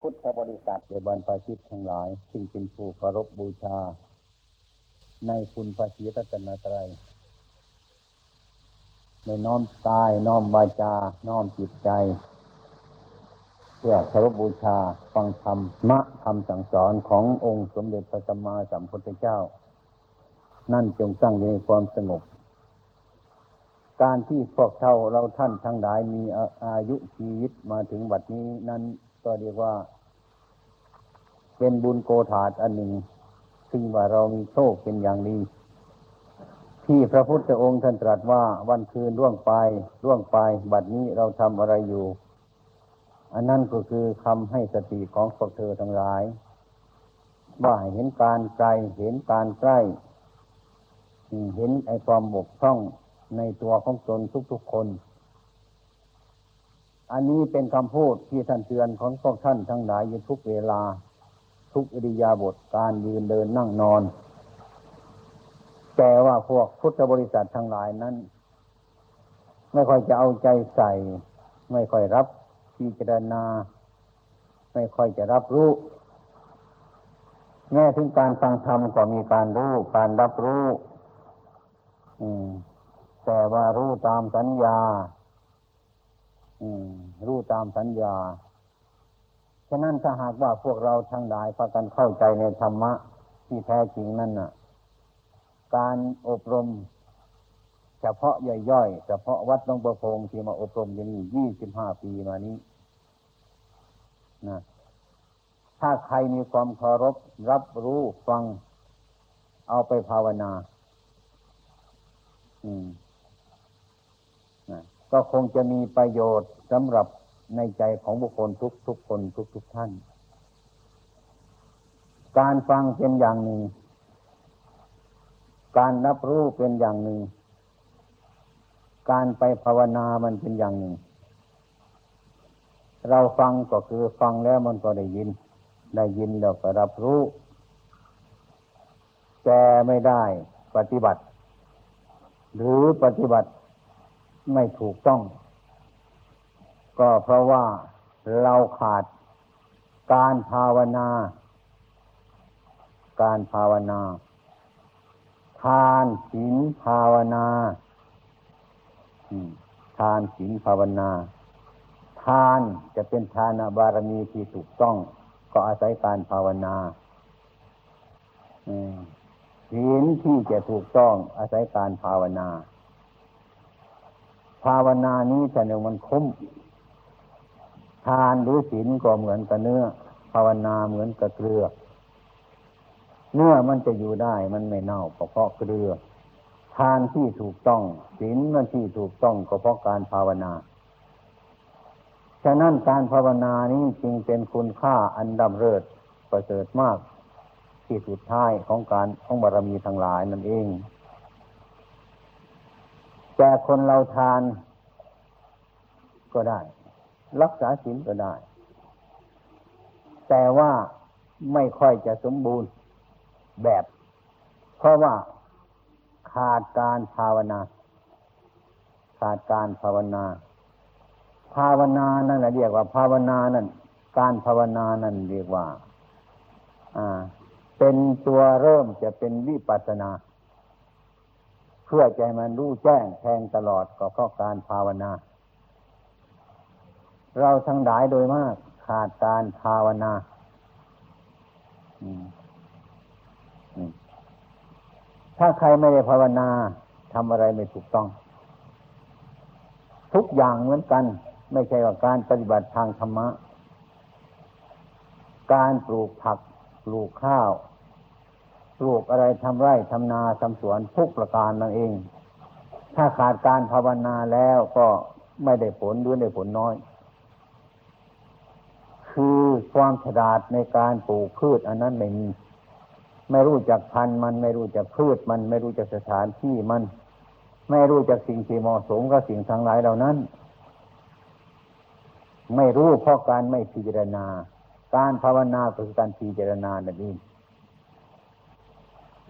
พุทธบริษัทเดบรรพชิตทั้งหลาย ซึ่งเป็นผู้เคารพบูชา ในคุณพระศีรัตนตรัยในน้อมกาย น้อมวาจา น้อมจิตใจ เพื่อเคารพบูชา ฟังธรรมมะคำสั่งสอนขององค์สมเด็จพระสัมมาสัมพุทธเจ้า นั่นจงตั้งอยู่ในความสงบการที่พวกเราเราท่านทั้งหลายมีอาอายุชีวิตมาถึงบัดนี้นั้น ก็เรียกว่า เป็นบุญโกธาตอันหนึ่ง ซึ่งว่าเรามีโชคเป็นอย่างดีที่พระพุทธองค์ท่านตรัสว่าวันคืนล่วงไปล่วงไป บัดนี้เราทำอะไรอยู่ อันนั้นก็คือคำให้สติของพวกเธอทั้งหลาย ว่าเห็นการไกลเห็นการใกล้ เห็นไอ้ความบกพร่องในตัวของตนทุกๆคน อันนี้เป็นคำพูดที่ท่านเตือนของพวกท่านทั้งหลายอยู่ทุกเวลา ทุกอริยาบถการยืนเดินนั่งนอน แต่ว่าพวกพุทธบริษัททั้งหลายนั้น ไม่ค่อยจะเอาใจใส่ ไม่ค่อยรับพิจารณา ไม่ค่อยจะรับรู้แง่ถึงการฟังธรรมก็มีการรู้การรับรู้แต่ว่ารู้ตามสัญญา รู้ตามสัญญา ฉะนั้นถ้าหากว่าพวกเราทั้งหลายพากันเข้าใจในธรรมะที่แท้จริงนั่นน่ะ การอบรม เฉพาะย่อยๆ เฉพาะวัดหลวงประพงที่มาอบรมอย่างนี้ยี่สิบห้าปีมานี้นะถ้าใครมีความเคารพรับรู้ฟัง เอาไปภาวนา อืมนะ ก็คงจะมีประโยชน์สำหรับในใจของบุคคลทุกทุกๆคนทุกทุกๆท่าน การฟังเป็นอย่างหนึ่ง การรับรู้เป็นอย่างหนึ่ง การไปภาวนามันเป็นอย่างหนึ่ง เราฟังก็คือฟังแล้วมันก็ได้ยิน ได้ยินแล้วก็รับรู้ แต่ไม่ได้ปฏิบัติ หรือปฏิบัติ ไม่ถูกต้อง ก็เพราะว่าเราขาดการภาวนา การภาวนา ทานศีลภาวนาทานศีลภาวนา ทานจะเป็นทานบารมีที่ถูกต้อง ก็อาศัยการภาวนาศีลที่จะถูกต้องอาศัยการภาวนา ภาวนานี้แต่หนึ่งมันคุ้ม ทานหรือศีลก็เหมือนกับเนื้อ ภาวนาเหมือนกับเกลือ เนื้อมันจะอยู่ได้มันไม่เน่าเพราะเกลือ ทานที่ถูกต้องศีลมันที่ถูกต้องก็เพราะการภาวนาฉะนั้นการภาวนานี้จึงเป็นคุณค่าอันดำเริศประเสริฐมากที่สุดท้ายของการของบารมีทั้งหลายนั่นเอง แต่คนเราทานก็ได้ รักษาศีลก็ได้ แต่ว่าไม่ค่อยจะสมบูรณ์แบบ เพราะว่าขาดการภาวนา ขาดการภาวนา ภาวนานั่นแหละเรียกว่า ภาวนานั่น การภาวนานั่นเรียกว่า อ่า เป็นตัวเริ่มจะเป็นวิปัสสนา เพื่อใจมันรู้แจ้งแทงตลอดก็เพราะการภาวนา เราทั้งหลายโดยมากขาดการภาวนาถ้าใครไม่ได้ภาวนาทำอะไรไม่ถูกต้อง ทุกอย่างเหมือนกัน ไม่ใช่ว่าการปฏิบัติทางธรรมะ การปลูกผักปลูกข้าว ลูกอะไรทำไร่ทำนาทำสวนทุกประการนั่นเอง ถ้าขาดการภาวนาแล้วก็ไม่ได้ผลหรือได้ผลน้อย คือความฉลาดในการปลูกพืชอันนั้นไม่มี ไม่รู้จักพันธุ์มันไม่รู้จักพืชมัน ไม่รู้จักสถานที่มัน ไม่รู้จักสิ่งที่เหมาะสมกับสิ่งทั้งหลายเหล่านั้น ไม่รู้เพราะการไม่พิจารณา การภาวนาคือการพิจารณานั่นเอง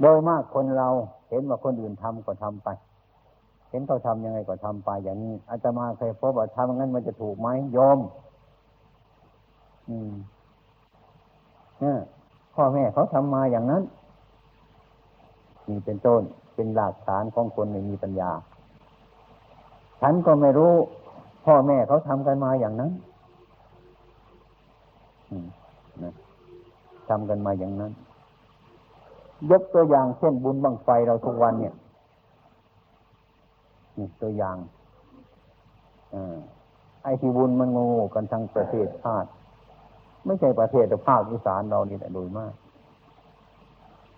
โดยมากคนเราเห็นว่าคนอื่นทำก็ทำไป เห็นเขาทำยังไงก็ทำไป อย่างนี้อาจจะมาเคยพบว่าทำงั้นมันจะถูกไหมโยม อืมพ่อแม่เขาทำมาอย่างนั้นนี่เป็นต้นเป็นหลักฐานของคนไม่มีปัญญา ฉันก็ไม่รู้ พ่อแม่เขาทำกันมาอย่างนั้นนะทำกันมาอย่างนั้น ยกตัวอย่างเช่นบุญบังไฟเราทุกวันเนี่ยนี่ตัวอย่างอไอ้ที่บุญมันงูกันทั้งประเทศชาติไม่ใช่ประเทศแต่ภาคอีสานเรานี่แหละโดยมาก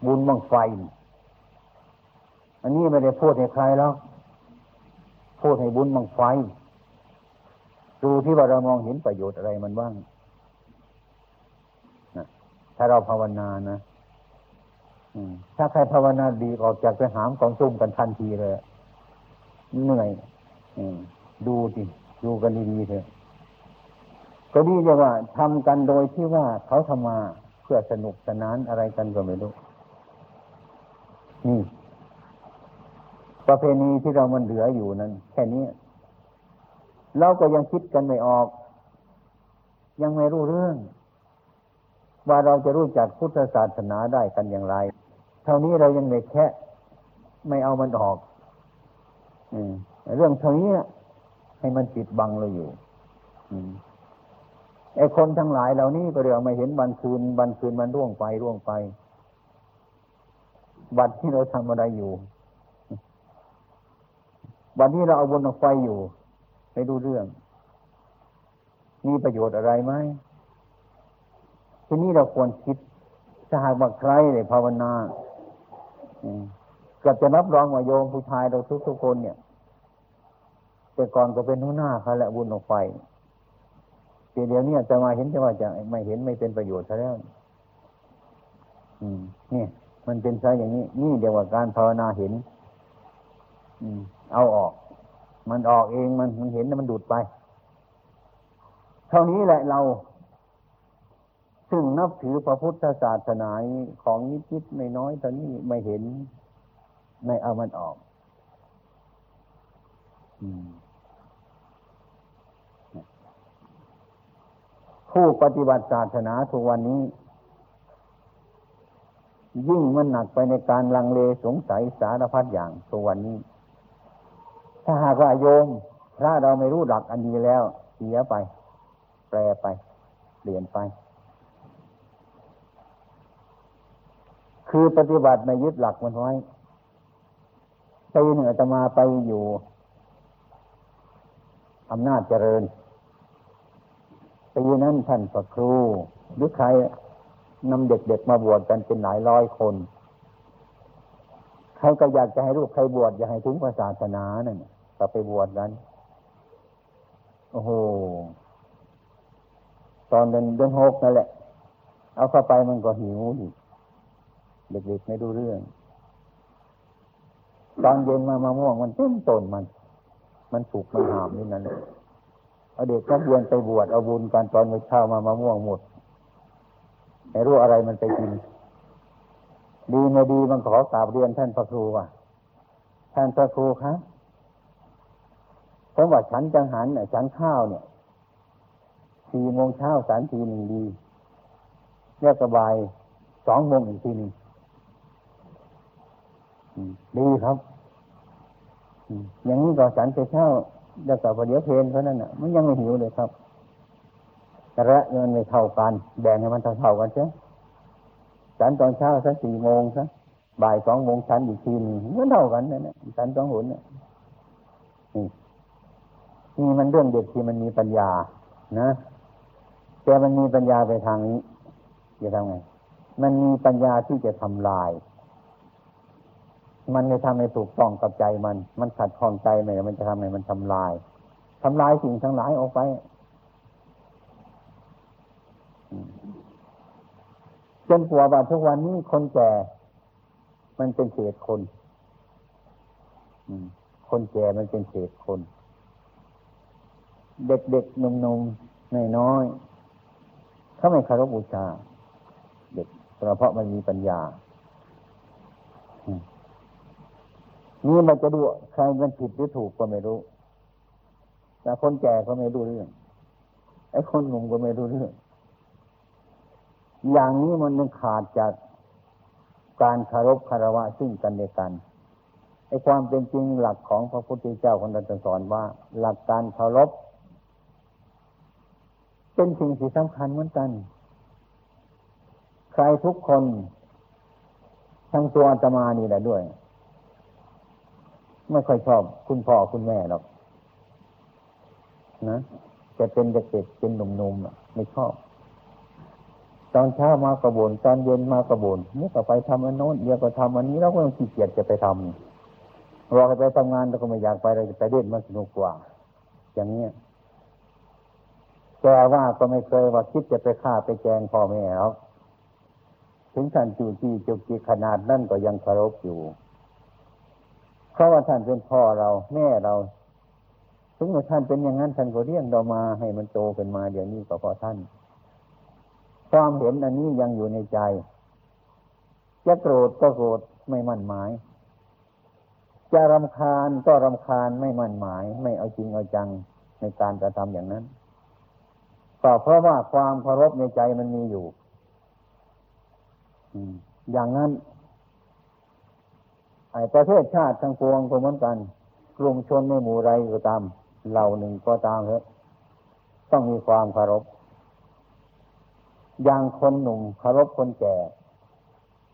บุญบังไฟ อันนี้ไม่ได้พูดให้ใครแล้วพูดให้บุญบังไฟ ดูที่ว่าเรามองเห็นประโยชน์อะไรมันบ้างนะถ้าเราภาวนานะ ถ้าใครภาวนาดีออกจากไปหามกองซุ่มกันทันทีเลยเหนื่อยดูสิดูกันดีๆเถอะก็ดีจะว่าทำกันโดยที่ว่าเขาทำมาเพื่อสนุกสนานอะไรกันก็ไม่รู้นี่ประเพณีที่เรามันเหลืออยู่นั้นแค่นี้เราก็ยังคิดกันไม่ออก ยังไม่รู้เรื่อง ว่าเราจะรู้จักพุทธศาสนาได้กันอย่างไร เท่านี้เรายังไม่แค่ไม่เอามันออกอเรื่องเท่านี้ให้มันปิดบังเราอยู่อไอ้คนทั้งหลายเหล่านี้ก็เรียกมาเห็นวันคืนวันคืนมันร่วงไปร่วงไปวันที่เราทำอะไรอยู่วันนี้เราเอาบนไฟอยู่ไม่ดูเรื่อง มีประโยชน์อะไรไหมทีนี้เราควรคิดถ้าหากว่าใครเลยภาวนา ก็จะรับรองว่าโยมผู้ชายเราทุกทุกคนเนี่ย แต่ก่อนก็เป็นหัวหน้าเขาแหละบุญออกไฟทีเดี๋ยวนี้จะมาเห็นจะว่าจะไม่เห็นไม่เป็นประโยชน์ซะแล้วอืมนี่มันเป็นซะอย่างนี้ นี่เดียวว่าการภาวนาเห็น อืม เอาออก มันออกเองมันมันเห็นแล้วมันดูดไป เท่านี้แหละเรา ซึ่งนับถือพระพุทธศาสนาของนิดนิดไม่น้อยตอนนี้ไม่เห็นไม่เอามันออกผู้ปฏิบัติศาสนาทุกวันนี้ ยิ่งมันหนักไปในการลังเลสงสัยสารพัดอย่างทุกวันนี้ ถ้าหากว่าโยมพระเราไม่รู้หลักอันดีแล้วเสียไป แปรไป เปลี่ยนไป คือปฏิบัติไม่ยึดหลักมันไว้ไปเหนือตมาไปอยู่อำนาจเจริญปีนั้นท่านพระครูหรือใครนำเด็กๆมาบวชกันเป็นหลายร้อยคนใครก็อยากจะให้ลูกใครบวชอยากให้ถึงศาสนานั่นก็ไปบวชกันโอ้โหตอนเดินเดินหกนั่นแหละ เอาเข้าไปมันก็หิวอีก เด็กๆไม่ดูเรื่อง ตอนเย็นมามะม่วงมันเต็มต้นมัน มันถูกมันหามนี่นั่นเลยเอาเด็กนักเรียนไปบวชเอาบุญการตอนไปเช้ามามะม่วงหมดไม่รู้อะไรมันไปกิน ดีไม่ดีมันขอกราบเรียนท่านพระครูว่าท่านพระครูครับผมว่าฉันจังหันเนี่ยฉันข้าวเนี่ยสี่โมงเช้าสารทีหนึ่งดีเรียกสบายสองโมงอีกทีหนึ่ง ดีครับอย่างนี้ก็สันไปเช้าแล้วก็พอเดี๋ยวเพลนเท่านั้นอะ มันยังไม่หิวเลยครับแต่ละเงินไม่เท่ากัน แบ่งให้มันเท่าๆกันเช่ฉันตอนเช้าสักสี่โมงสักบ่ายสองโมงฉันอีกทีนึงมันเท่ากันนะเนี่ยฉันสองหุนเนี่ยนี่นี่มันเรื่องเด็กที่มันมีปัญญา นะแต่มันมีปัญญาไปทางนี้จะทำไง มันมีปัญญาที่จะทำลาย มันไม่ทำให้ถูกต้องกับใจมัน มันขัดข้องใจไหมมันจะทำให้มันทำลายทำลายสิ่งทั้งหลายออกไปจนกว่าว่าทุกวันนี้คนแก่ มันเป็นเศษคนคนแก่มันเป็นเศษคน เด็กๆหนุ่มๆน้อยๆเขาไม่คารพบูชา เด็กเพราะมันมีปัญญา นี่มันจะดูใครมันผิดหรือถูกก็ไม่รู้แต่คนแก่ก็ไม่รู้เรื่อง ไอ้คนหนุ่มก็ไม่รู้เรื่อง อย่างนี้มันยังขาดจากการคารพคารวะซึ่งกันและกันไอ้ความเป็นจริงหลักของพระพุทธเจ้าคนนั้นสอนว่า หลักการเคารพเป็นสิ่งที่สำคัญเหมือนกัน ใครทุกคนทั้งตัวอาตมานี่แหละด้วย ไม่ค่อยชอบ คุณพ่อคุณแม่หรอกนะจะเป็นเด็กๆเป็นหนุ่มๆไม่ชอบ ตอนเช้ามากระบนตอนเย็นมากระบนนี่ก็ไปทำอันโน้นเดี๋ยวก็ทำอันนี้เราก็ยังขี้เกียจจะไปทำเราไปทำงานเราก็ไม่อยากไปเราจะไปเล่นมันสนุกกว่า อย่างเนี้ยแต่ว่าก็ไม่เคยว่าคิดจะไปฆ่าไปแกงพ่อแม่หรอกถึงท่านจูจีจุกจีขนาดนั่นก็ยังเคารพอยู่ เพราะว่าท่านเป็นพ่อเราแม่เราถึงแม้ท่านเป็นอย่างนั้นท่านก็เลี้ยงเรามาให้มันโตขึ้นมา เดี๋ยวนี้ก็พราะท่าน ความเห็นอันนี้ยังอยู่ในใจ จะโกรธก็โกรธไม่มั่นหมาย จะรำคาญก็รำคาญไม่มั่นหมาย ไม่เอาจริงเอาจังในการกระทำอย่างนั้นก็เพราะว่าความเคารพในใจมันมีอยู่อย่างนั้น ประเทศชาติทั้งปวงก็เหมือนกัน กลุ่มชนในหมู่ไรก็ตาม เหล่าหนึ่งก็ตามเถอะต้องมีความเคารพอย่างคนหนุ่มเคารพคนแก่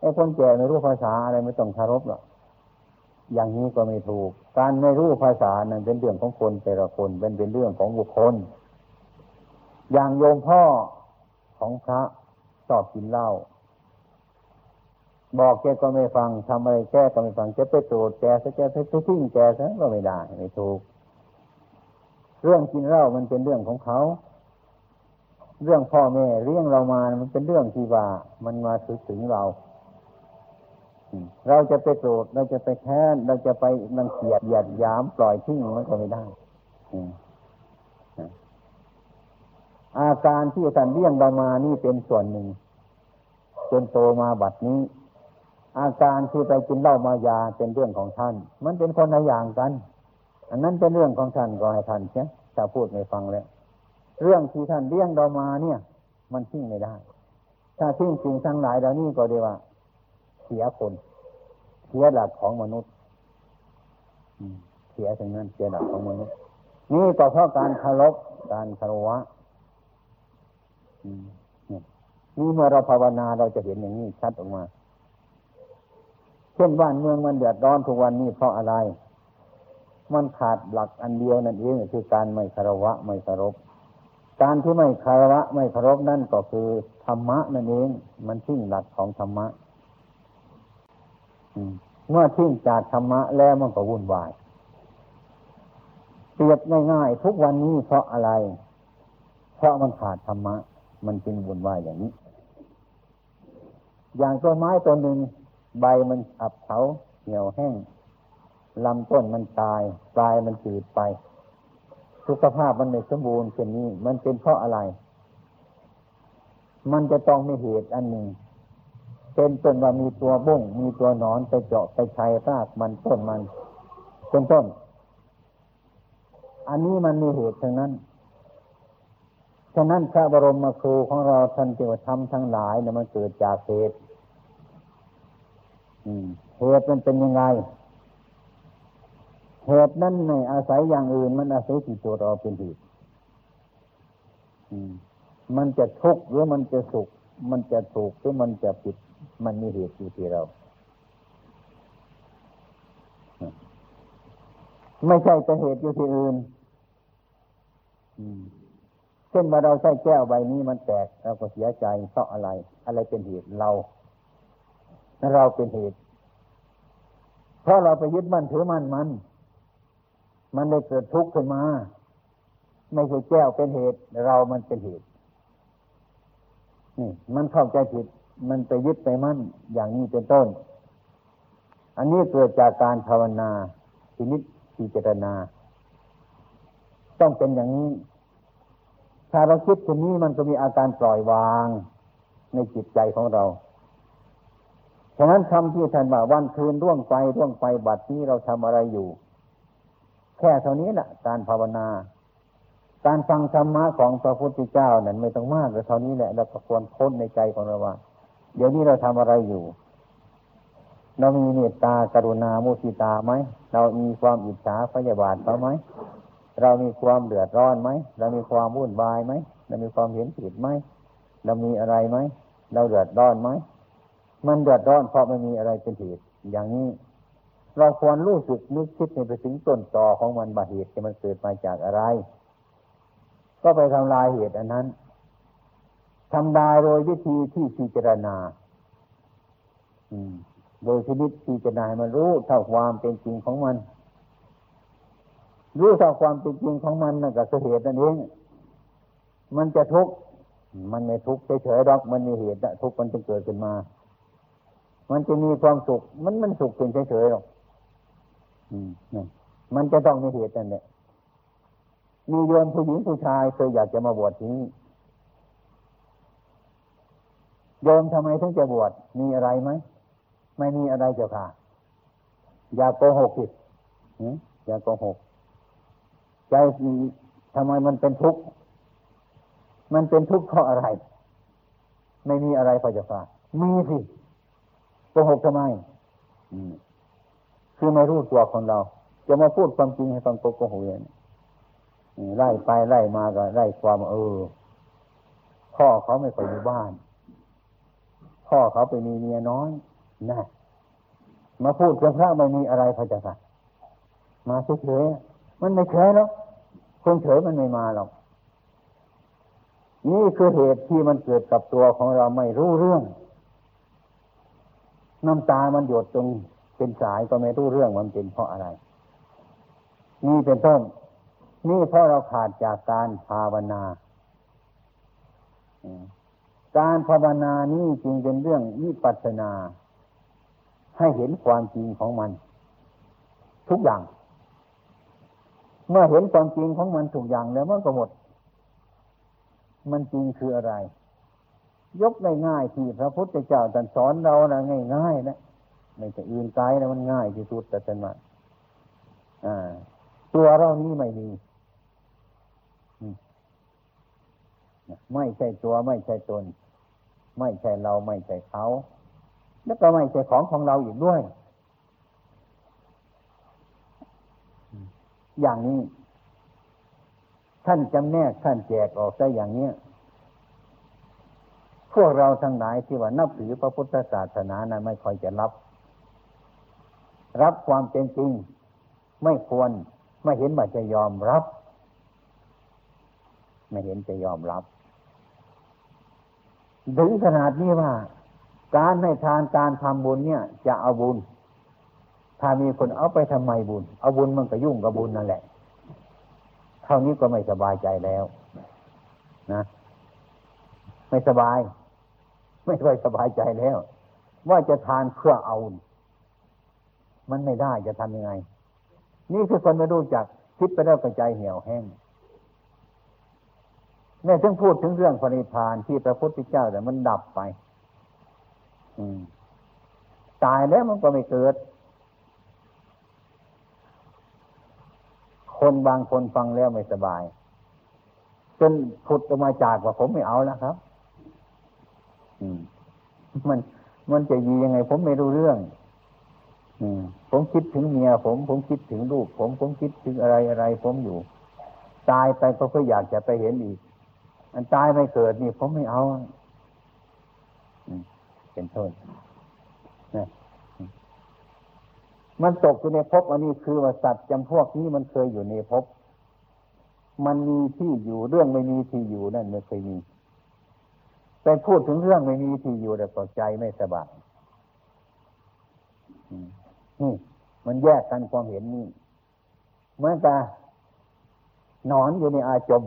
ไอ้คนแก่ไม่รู้ภาษาอะไรไม่ต้องเคารพหรอกอย่างนี้ก็ไม่ถูก การไม่รู้ภาษานั้นเป็นเรื่องของคนแต่ละคนเป็นเป็นเรื่องของบุคคล อย่างโยมพ่อของพระชอบกินเหล้า บอกแกก็ไม่ฟังทำอะไรแกก็ไม่ฟังจะไปโกรธแกซะแกไปทิ้งแกซะก็ไม่ได้ไม่ถูก เรื่องกินเหล้ามันเป็นเรื่องของเขา เรื่องพ่อแม่เลี้ยงเรามามันเป็นเรื่องที่ว่ามันมาถึงถึงเราเราจะไปโกรธเราจะไปแค้นเราจะไปนังเกียดหยาดยามปล่อยทิ้งมันก็ไม่ได้อาการที่ท่านเลี้ยงเรามานี่เป็นส่วนหนึ่งจนโตมาบัดนี้ อาการที่ไปกินเหล้ามายาเป็นเรื่องของท่าน มันเป็นคนละอย่างกัน อันนั้นเป็นเรื่องของท่านก็ให้ท่านใช่ถ้าพูดไม่ฟังแล้ว เรื่องที่ท่านเลี้ยงเรามาเนี่ย มันทิ้งไม่ได้ ถ้าทิ้งสิ่งทั้งหลายเหล่านี้ก็เรียว่า เสียคน เสียหลักของมนุษย์เสียถึงนั้นเสียหลักของมนุษย์ นี่ก็เพราะการคารพการคารวะนี่เมื่อเราภาวนาเราจะเห็นอย่างนี้ชัดออกมา เช่นบ้านเมืองมันเดือดร้อนทุกวันนี้เพราะอะไร มันขาดหลักอันเดียวนั่นเองคือการไม่คารวะไม่คารพการที่ไม่คารวะไม่คารพนั่นก็คือธรรมะนั่นเอง มันทิ้งหลักของธรรมะเมื่อทิ้งจากธรรมะแล้วมันก็วุ่นวายเปรียบง่ายๆทุกวันนี้เพราะอะไร เพราะมันขาดธรรมะ มันจึงวุ่นวายอย่างนี้ อย่างต้นไม้ต้นหนึ่ง ใบมันอับเฉาเหี่ยวแห้งลำต้นมันตายปลายมันจืดไป สุขภาพมันไม่สมบูรณ์เช่นนี้ มันเป็นเพราะอะไร มันจะต้องมีเหตุอันหนึ่งเป็นต้นว่ามีตัวบุ้งมีตัวหนอนไปเจาะไปชัยรากมันต้นมันเป็นต้น อันนี้มันมีเหตุทั้งนั้นฉะนั้นพระบรมครูของเราท่านจึงทำทั้งหลายเนี่ยมันเกิดจากเหตุ เหตุมันเป็นยังไง เหตุนั้นไม่อาศัยอย่างอื่น มันอาศัยที่ตัวเราเป็นเหตุมันจะทุกข์หรือมันจะสุข มันจะถูกหรือมันจะผิด มันมีเหตุอยู่ที่เรา ไม่ใช่เป็นเหตุอยู่ที่อื่นเช่นว่าเราใช้แก้วใบนี้มันแตกเราก็เสียใจเพราะอะไร อะไรเป็นเหตุเรา เราเป็นเหตุ เพราะเราไปยึดมั่นถือมั่นมัน มันได้เกิดทุกข์ขึ้นมา ไม่ใช่แก้วเป็นเหตุ เรามันเป็นเหตุ นี่ มันเข้าใจผิด มันไปยึดไปมั่น อย่างนี้เป็นต้น อันนี้เกิดจากการภาวนาพินิจพิจารณา ต้องเป็นอย่างนี้ ถ้าเราคิดเช่นนี้มันก็มีอาการปล่อยวางในจิตใจของเรา ฉะนั้นคำที่ท่านว่าวันคืนร่วงไปร่วงไปบัดนี้เราทำอะไรอยู่ แค่เท่านี้แหละการภาวนา การฟังธรรมะของพระพุทธเจ้านั้นไม่ต้องมากเลยเท่านี้แหละเราก็ควรพ้นในใจของเราว่า เดี๋ยวนี้เราทำอะไรอยู่ เรามีเมตตากรุณามุสิตาไหมเรามีความอิจฉาพยาบาทเขาไหมเรามีความเดือดร้อนไหมเรามีความวุ่นวายไหมเรามีความเห็นผิดไหมเรามีอะไรไหมเราเดือดร้อนไหม มันเดือดร้อนเพราะมันมีอะไรเป็นเหตุอย่างนี้ เราควรรู้สึกนึกคิดในไปถึงต้นตอของมันบาเหตุที่มันเกิดมาจากอะไร ก็ไปทำลายเหตุอันนั้นทำลายโดยวิธีที่พิจารณา อืม โดยชนิดพิจารณาให้มันรู้เท่าความเป็นจริงของมัน รู้เท่าความเป็นจริงของมันนั่นก็คือเหตุนั่นเองมันจะทุกข์มันไม่ทุกข์เฉยๆหรอกมันมีเหตุทุกข์มันจะเกิดขึ้นมา มันจะมีความสุข มันมันสุขเป็นเฉยๆหรอกมันจะต้องมีเหตุนั่นแหละมีโยมผู้หญิงผู้ชายเคยอยากจะมาบวชที่นี่โยมทำไมถึงจะบวชมีอะไรไหมไม่มีอะไรเจ้าค่ะ อย่าโกหกผิดอย่าโกหกใจทำไมมันเป็นทุกข์มันเป็นทุกข์เพราะอะไร ไม่มีอะไรพระเจ้าค่ะมีสิ โกหกทำไมคือไม่รู้ตัวของเรา จะมาพูดความจริงให้ฟังโกหกอย่างนี้ไล่ไปไล่มาก็ไล่ความเออ พ่อเขาไม่ค่อยอยู่บ้าน พ่อเขาไปมีเมียน้อยนะมาพูดกับพระไม่มีอะไรพระเจ้าค่ะมาเฉยๆมันไม่เฉยหรอกคนเฉยมันไม่มาหรอกนี่คือเหตุที่มันเกิดกับตัวของเราไม่รู้เรื่อง น้ำตามันหยดตรงเป็นสายก็ไม่รู้เรื่องมันเป็นเพราะอะไร นี่เป็นต้น นี่เพราะเราขาดจากการภาวนาการภาวนานี่จึงเป็นเรื่องวิปัสนา ให้เห็นความจริงของมัน ทุกอย่าง เมื่อเห็นความจริงของมันทุกอย่างแล้วมันก็หมด มันจริงคืออะไร ยกได้ง่ายที่พระพุทธเจ้าตรัสสอนเรานะง่ายๆนะไม่จะอื่นไกลนะมันง่ายที่สุดแต่เป็นว่าตัวเรานี้ไม่มีไม่ใช่ตัวไม่ใช่ตน ไม่ใช่เราไม่ใช่เขา แล้วก็ไม่ใช่ของของเราอีกด้วย อย่างนี้ท่านจำแนกท่านแจกออกได้อย่างเนี้ย พวกเราทั้งหลายที่ว่านับถือพระพุทธศาสนานะไม่ค่อยจะรับ รับความเป็นจริง ไม่ควรไม่เห็นว่าจะยอมรับ ไม่เห็นจะยอมรับถึงขนาดนี้ว่า การให้ทานการทำบุญเนี่ย จะเอาบุญ ถ้ามีคนเอาไปทำไมบุญ เอาบุญมันก็ยุ่งกับบุญนั่นแหละ เท่านี้ก็ไม่สบายใจแล้ว นะ ไม่สบาย ไม่ค่อยสบายใจแล้ว ว่าจะทานเพื่อเอา มันไม่ได้จะทำยังไง นี่คือคนไม่รู้จักคิดไปแล้วกระใจเหี่ยวแห้งแม่ถึงพูดถึงเรื่องพระนิพานที่พระพุทธเจ้าแต่มันดับไป อืมตายแล้วมันก็ไม่เกิด คนบางคนฟังแล้วไม่สบาย จนพุดออกมาจากว่าผมไม่เอาแล้วครับ มันมันจะยียังไง ผมไม่รู้เรื่องอืผมคิดถึงเมียผม ผมคิดถึงลูก ผมผมคิดถึงอะไรอะไร ผมอยู่ ตายไปก็ก็อยากจะไปเห็นอีก อันตายไม่เกิดนี่ ผมไม่เอาเป็นโทษมันตกอยู่ในภพอันนี้คือว่าสัตว์จำพวกนี้มันเคยอยู่ในภพมันมีที่อยู่เรื่องไม่มีที่อยู่นั่นไม่เคยมี ไปพูดถึงเรื่องไม่มีที่อยู่แต่ก็ใจไม่สบายนี่มันแยกกันความเห็นนี่เมื่อตานอนอยู่ในอาจม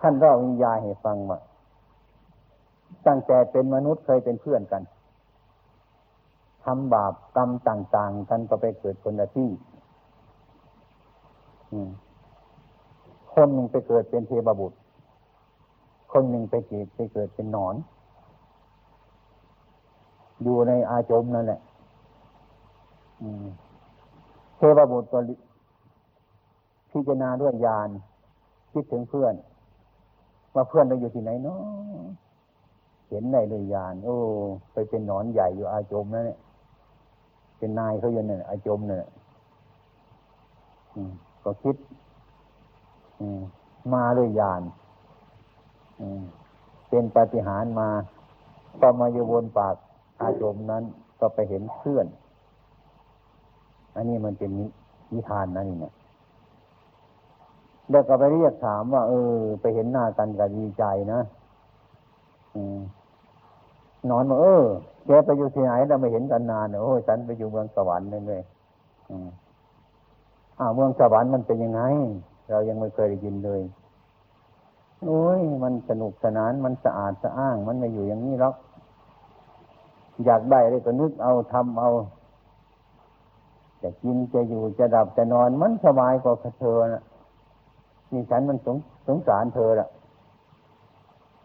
ท่านเล่าวิญญาให้ฟังว่าตั้งแต่เป็นมนุษย์เคยเป็นเพื่อนกันทำบาปกรรมต่าง ๆ กันก็ไปเกิดคนละที่ คนหนึ่งไปเกิดเป็นเทวบุตร คนหนึ่งไปเกิดไปเกิดเป็นนอน อยู่ในอาจมนั่นแหละเทวบุตรก็พิจารณาด้วยญาณคิดถึงเพื่อน ว่าเพื่อนเราอยู่ที่ไหนเนาะเห็นในด้วยญาณโอ้ ไปเป็นหนอนใหญ่อยู่อาจมนั่นเนี่ยเป็นนายเขาอยู่เนี่ยอาจมเนี่ยก็คิด มาด้วยญาณเป็นปฏิหารมาก็มาอยู่บนปากอาจมนั้นก็ไปเห็นเพื่อน อันนี้มันเป็นนิทานนะนี่เนี่ยแล้วก็ไปเรียกถามว่า เออ ไปเห็นหน้ากันก็ดีใจนะอนอนบอกเออแกไปอยู่ที่ไหนเราไม่เห็นกันนานโอ้ยฉันไปอยู่เมืองสวรรค์เลยเลยอืมอ้าวเมืองสวรรค์มันเป็นยังไง เรายังไม่เคยได้ยินเลยโอ้ยมันสนุกสนานมันสะอาดสะอ้าง มันไม่อยู่อย่างนี้หรอกอยากได้อะไรก็นึกเอาทำเอาจะกินจะอยู่จะดับจะนอนมันสบายกว่าเธอนะนี่ฉันมันสงสงสารเธอละ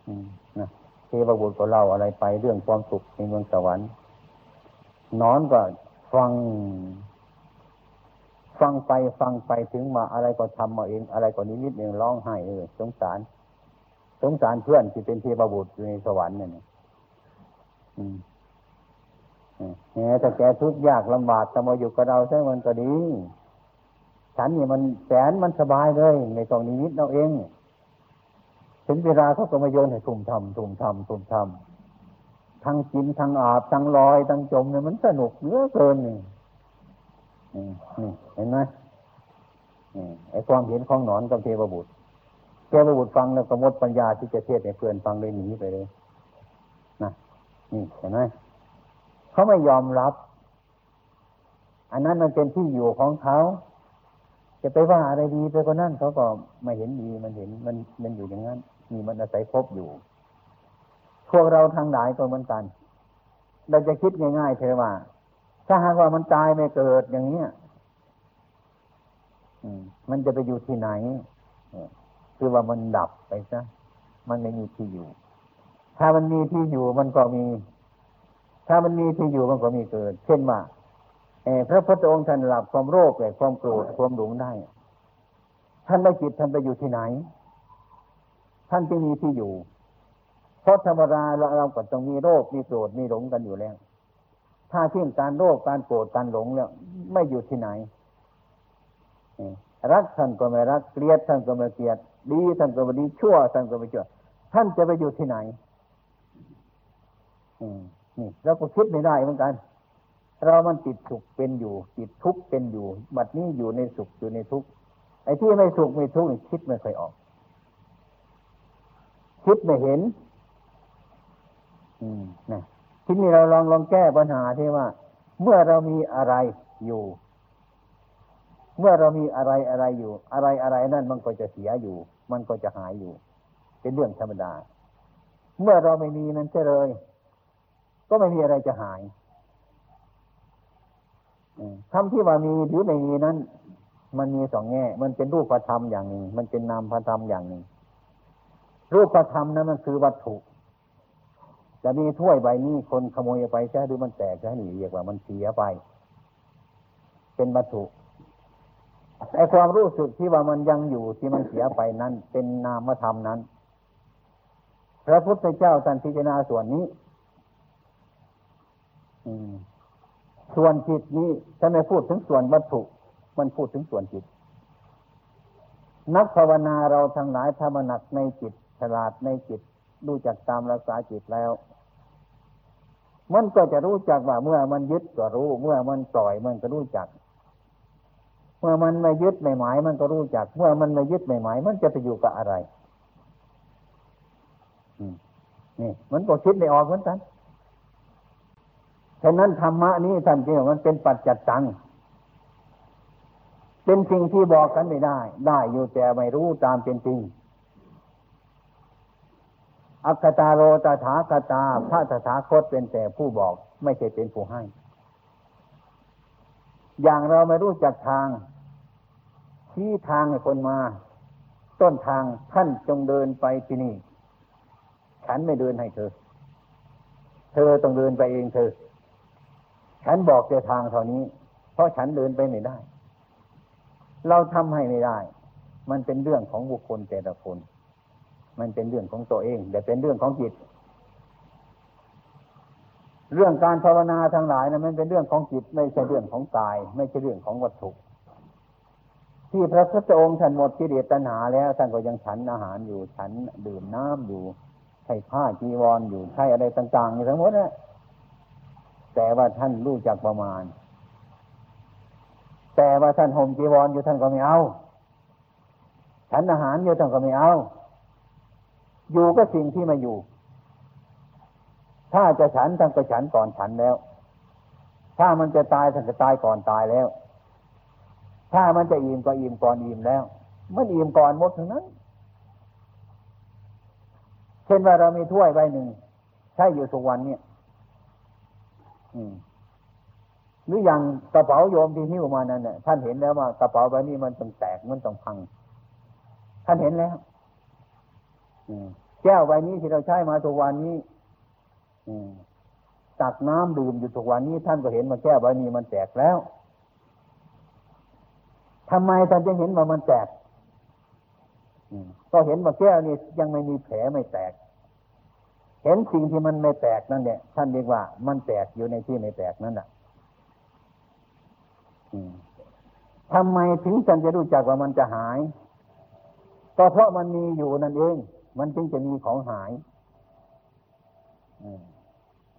อืมนะเทวบุตรก็เล่าอะไรไปเรื่องความสุขในเมืองสวรรค์นอนก็ฟัง ฟังไปฟังไปถึงมาอะไรก็ทำมาเอง อะไรก็นิดนิดเองร้องไห้เออสงสาร สงสารเพื่อนที่เป็นเทวบุตรอยู่ในสวรรค์เนี่ยอืมแหมถ้าแกทุกข์ยากลำบากจะมาอยู่กับเราใช่มันก็ดี ฉันนี่มันแสนมันสบายเลยในตรงนี้นิดเราเองถึงเวลาเขาก็มาโยนให้ทุ่มทำทุ่มทำทุ่มทำทั้งกินทั้งอาบทั้งลอยทั้งจมเนี่ยมันสนุกเหลือเกินนี่นี่ เห็นไหมไอ้ความเห็นของหนอนกับเทวบุตรเทวบุตรฟังแล้วก็มดปัญญาที่จะเทศให้เพื่อนฟังเลยหนีไปเลยนะนี่เห็นไหมเขาไม่ยอมรับ อันนั้นมันเป็นที่อยู่ของเขาจะไปว่าอะไรดีไปกว่านั้นเขาก็ไม่เห็นดีมันเห็นมันมันอยู่อย่างนั้นมีมันอาศัยพบอยู่พวกเราทางหลายก็เหมือนกัน เราจะคิดง่ายๆเธอว่า ถ้าหากว่ามันตายไม่เกิดอย่างเนี้ย มันจะไปอยู่ที่ไหนคือว่ามันดับไปซะมันไม่มีที่อยู่ ถ้ามันมีที่อยู่มันก็มี ถ้ามันมีที่อยู่มันก็มีเกิด เช่นว่าพระพุทธองค์ท่านหลับความโรคเลยความโกรธความหลงได้ ท่านไม่จิตท่านไปอยู่ที่ไหน ท่านจึงมีที่อยู่ เพราะธรรมดาเราเราก็ต้องมีโรคมีโกรธมีหลงกันอยู่แล้ว ถ้าทิ้งการโรคการโกรธการหลงแล้ว ไม่อยู่ที่ไหน รักท่านก็ไม่รักเกลียดท่านก็ไม่เกลียด ดีท่านก็ไม่ดีชั่วท่านก็ไม่ชั่ว ท่านจะไปอยู่ที่ไหนนี่เราก็คิดไม่ได้เหมือนกัน เรามันติดสุขเป็นอยู่ ติดทุกข์เป็นอยู่บัดนี้อยู่ในสุขอยู่ในทุกข์ไอ้ที่ไม่สุขไม่ทุกข์คิดไม่ค่อยออก คิดไม่เห็น อืมนะทีนี้เราลองลองแก้ปัญหาที่ว่า เมื่อเรามีอะไรอยู่ เมื่อเรามีอะไรอะไรอยู่ อะไรอะไรนั่นมันก็จะเสียอยู่ มันก็จะหายอยู่ เป็นเรื่องธรรมดา เมื่อเราไม่มีนั้นเช่เลย ก็ไม่มีอะไรจะหายคำที่ว่ามีหรือไม่มีนั้น มันมีสองแง่ มันเป็นรูปธรรมอย่างหนึ่ง มันเป็นนามธรรมอย่างหนึ่ง รูปธรรมนั้นมันคือวัตถุจะมีถ้วยใบนี้คนขโมยไปใช่หรือมันแตกใช่หนีเรียกว่ามันเสียไป เป็นวัตถุ ไอความรู้สึกที่ว่ามันยังอยู่ที่มันเสียไปนั้น เป็นนามธรรมนั้น พระพุทธเจ้าท่านพิจารณาส่วนนี้ส่วนจิตนี้จะไม่พูดถึงส่วนวัตถุ มันพูดถึงส่วนจิต นักภาวนาเราทั้งหลายถ้ามาหนักในจิตฉลาดในจิตรู้จักตามรักษาจิตแล้ว มันก็จะรู้จักว่าเมื่อมันยึดก็รู้ เมื่อมันปล่อยมันก็รู้จัก เมื่อมันไม่ยึดไม่หมาย มันก็รู้จัก เมื่อมันไม่ยึดไม่หมาย มันจะไปอยู่กับอะไรนี่ มันก็คิดไม่ออกเหมือนกันฉะนั้นธรรมะนี้ท่านจริงมันเป็นปัจจัตตังเป็นสิ่งที่บอกกันไม่ได้ ได้อยู่แต่ไม่รู้ตามเป็นจริงอัคตาโรตถาคตาพระตถาคตเป็นแต่ผู้บอก ไม่ใช่เป็นผู้ให้ อย่างเราไม่รู้จักทางชี้ทางให้คนมา ต้นทางท่านจงเดินไปที่นี่ ฉันไม่เดินให้เธอ เธอต้องเดินไปเองเธอ ฉันบอกเจอทางเท่านี้ เพราะฉันเดินไปไม่ได้ เราทำให้ไม่ได้ มันเป็นเรื่องของบุคคลแต่ละคน มันเป็นเรื่องของตัวเองแต่เป็นเรื่องของจิต เรื่องการภาวนาทั้งหลายนะมันเป็นเรื่องของจิตไม่ใช่เรื่องของกาย ไม่ใช่เรื่องของวัตถุที่พระพุทธองค์ท่านหมดกิเลสตัณหาแล้วท่านก็ยังฉันอาหารอยู่ฉันดื่มน้ำอยู่ใช้ผ้าจีวรออยู่ใช้อะไรต่างๆอยู่ทั้งหมดนะแต่ว่าท่านรู้จักประมาณ แต่ว่าท่านห่มจีวรอยู่ท่านก็ไม่เอาฉันอาหารอยู่ท่านก็ไม่เอา อยู่ก็สิ่งที่ม่อยู่ ถ้าจะฉันท่านก็ฉันก่อนฉันแล้ว ถ้ามันจะตายท่านก็ตายก่อนตายแล้ว ถ้ามันจะอิ่มก็อิ่มก่อนอิ่มแล้ว มันอิ่มก่อนหมดทั้งนั้น เช่นว่าเรามีถ้วยใบหนึ่งใช้อยู่ทุกวันเนี่ยหรืออย่างกระเป๋าโยมที่หิ้วมานั่นเนี่ยท่านเห็นแล้วว่ากระเป๋าใบนี้มันต้องแตกมันต้องพัง ท่านเห็นแล้วแก้วใบนี้ที่เราใช้มาทุกวันนี้ ตักน้ำดื่มอยู่ทุกวันนี้ท่านก็เห็นว่าแก้วใบนี้มันแตกแล้วทำไมท่านจะเห็นว่ามันแตกก็เห็นว่าแก้วนี้ยังไม่มีแผลไม่แตก เห็นสิ่งที่มันไม่แตกนั่นเนี่ยท่านเรียกว่า มันแตกอยู่ในที่ไม่แตกนั่นแหละทำไมถึงฉันจะรู้จักว่ามันจะหาย ก็เพราะมันมีอยู่นั่นเอง มันจึงจะมีของหาย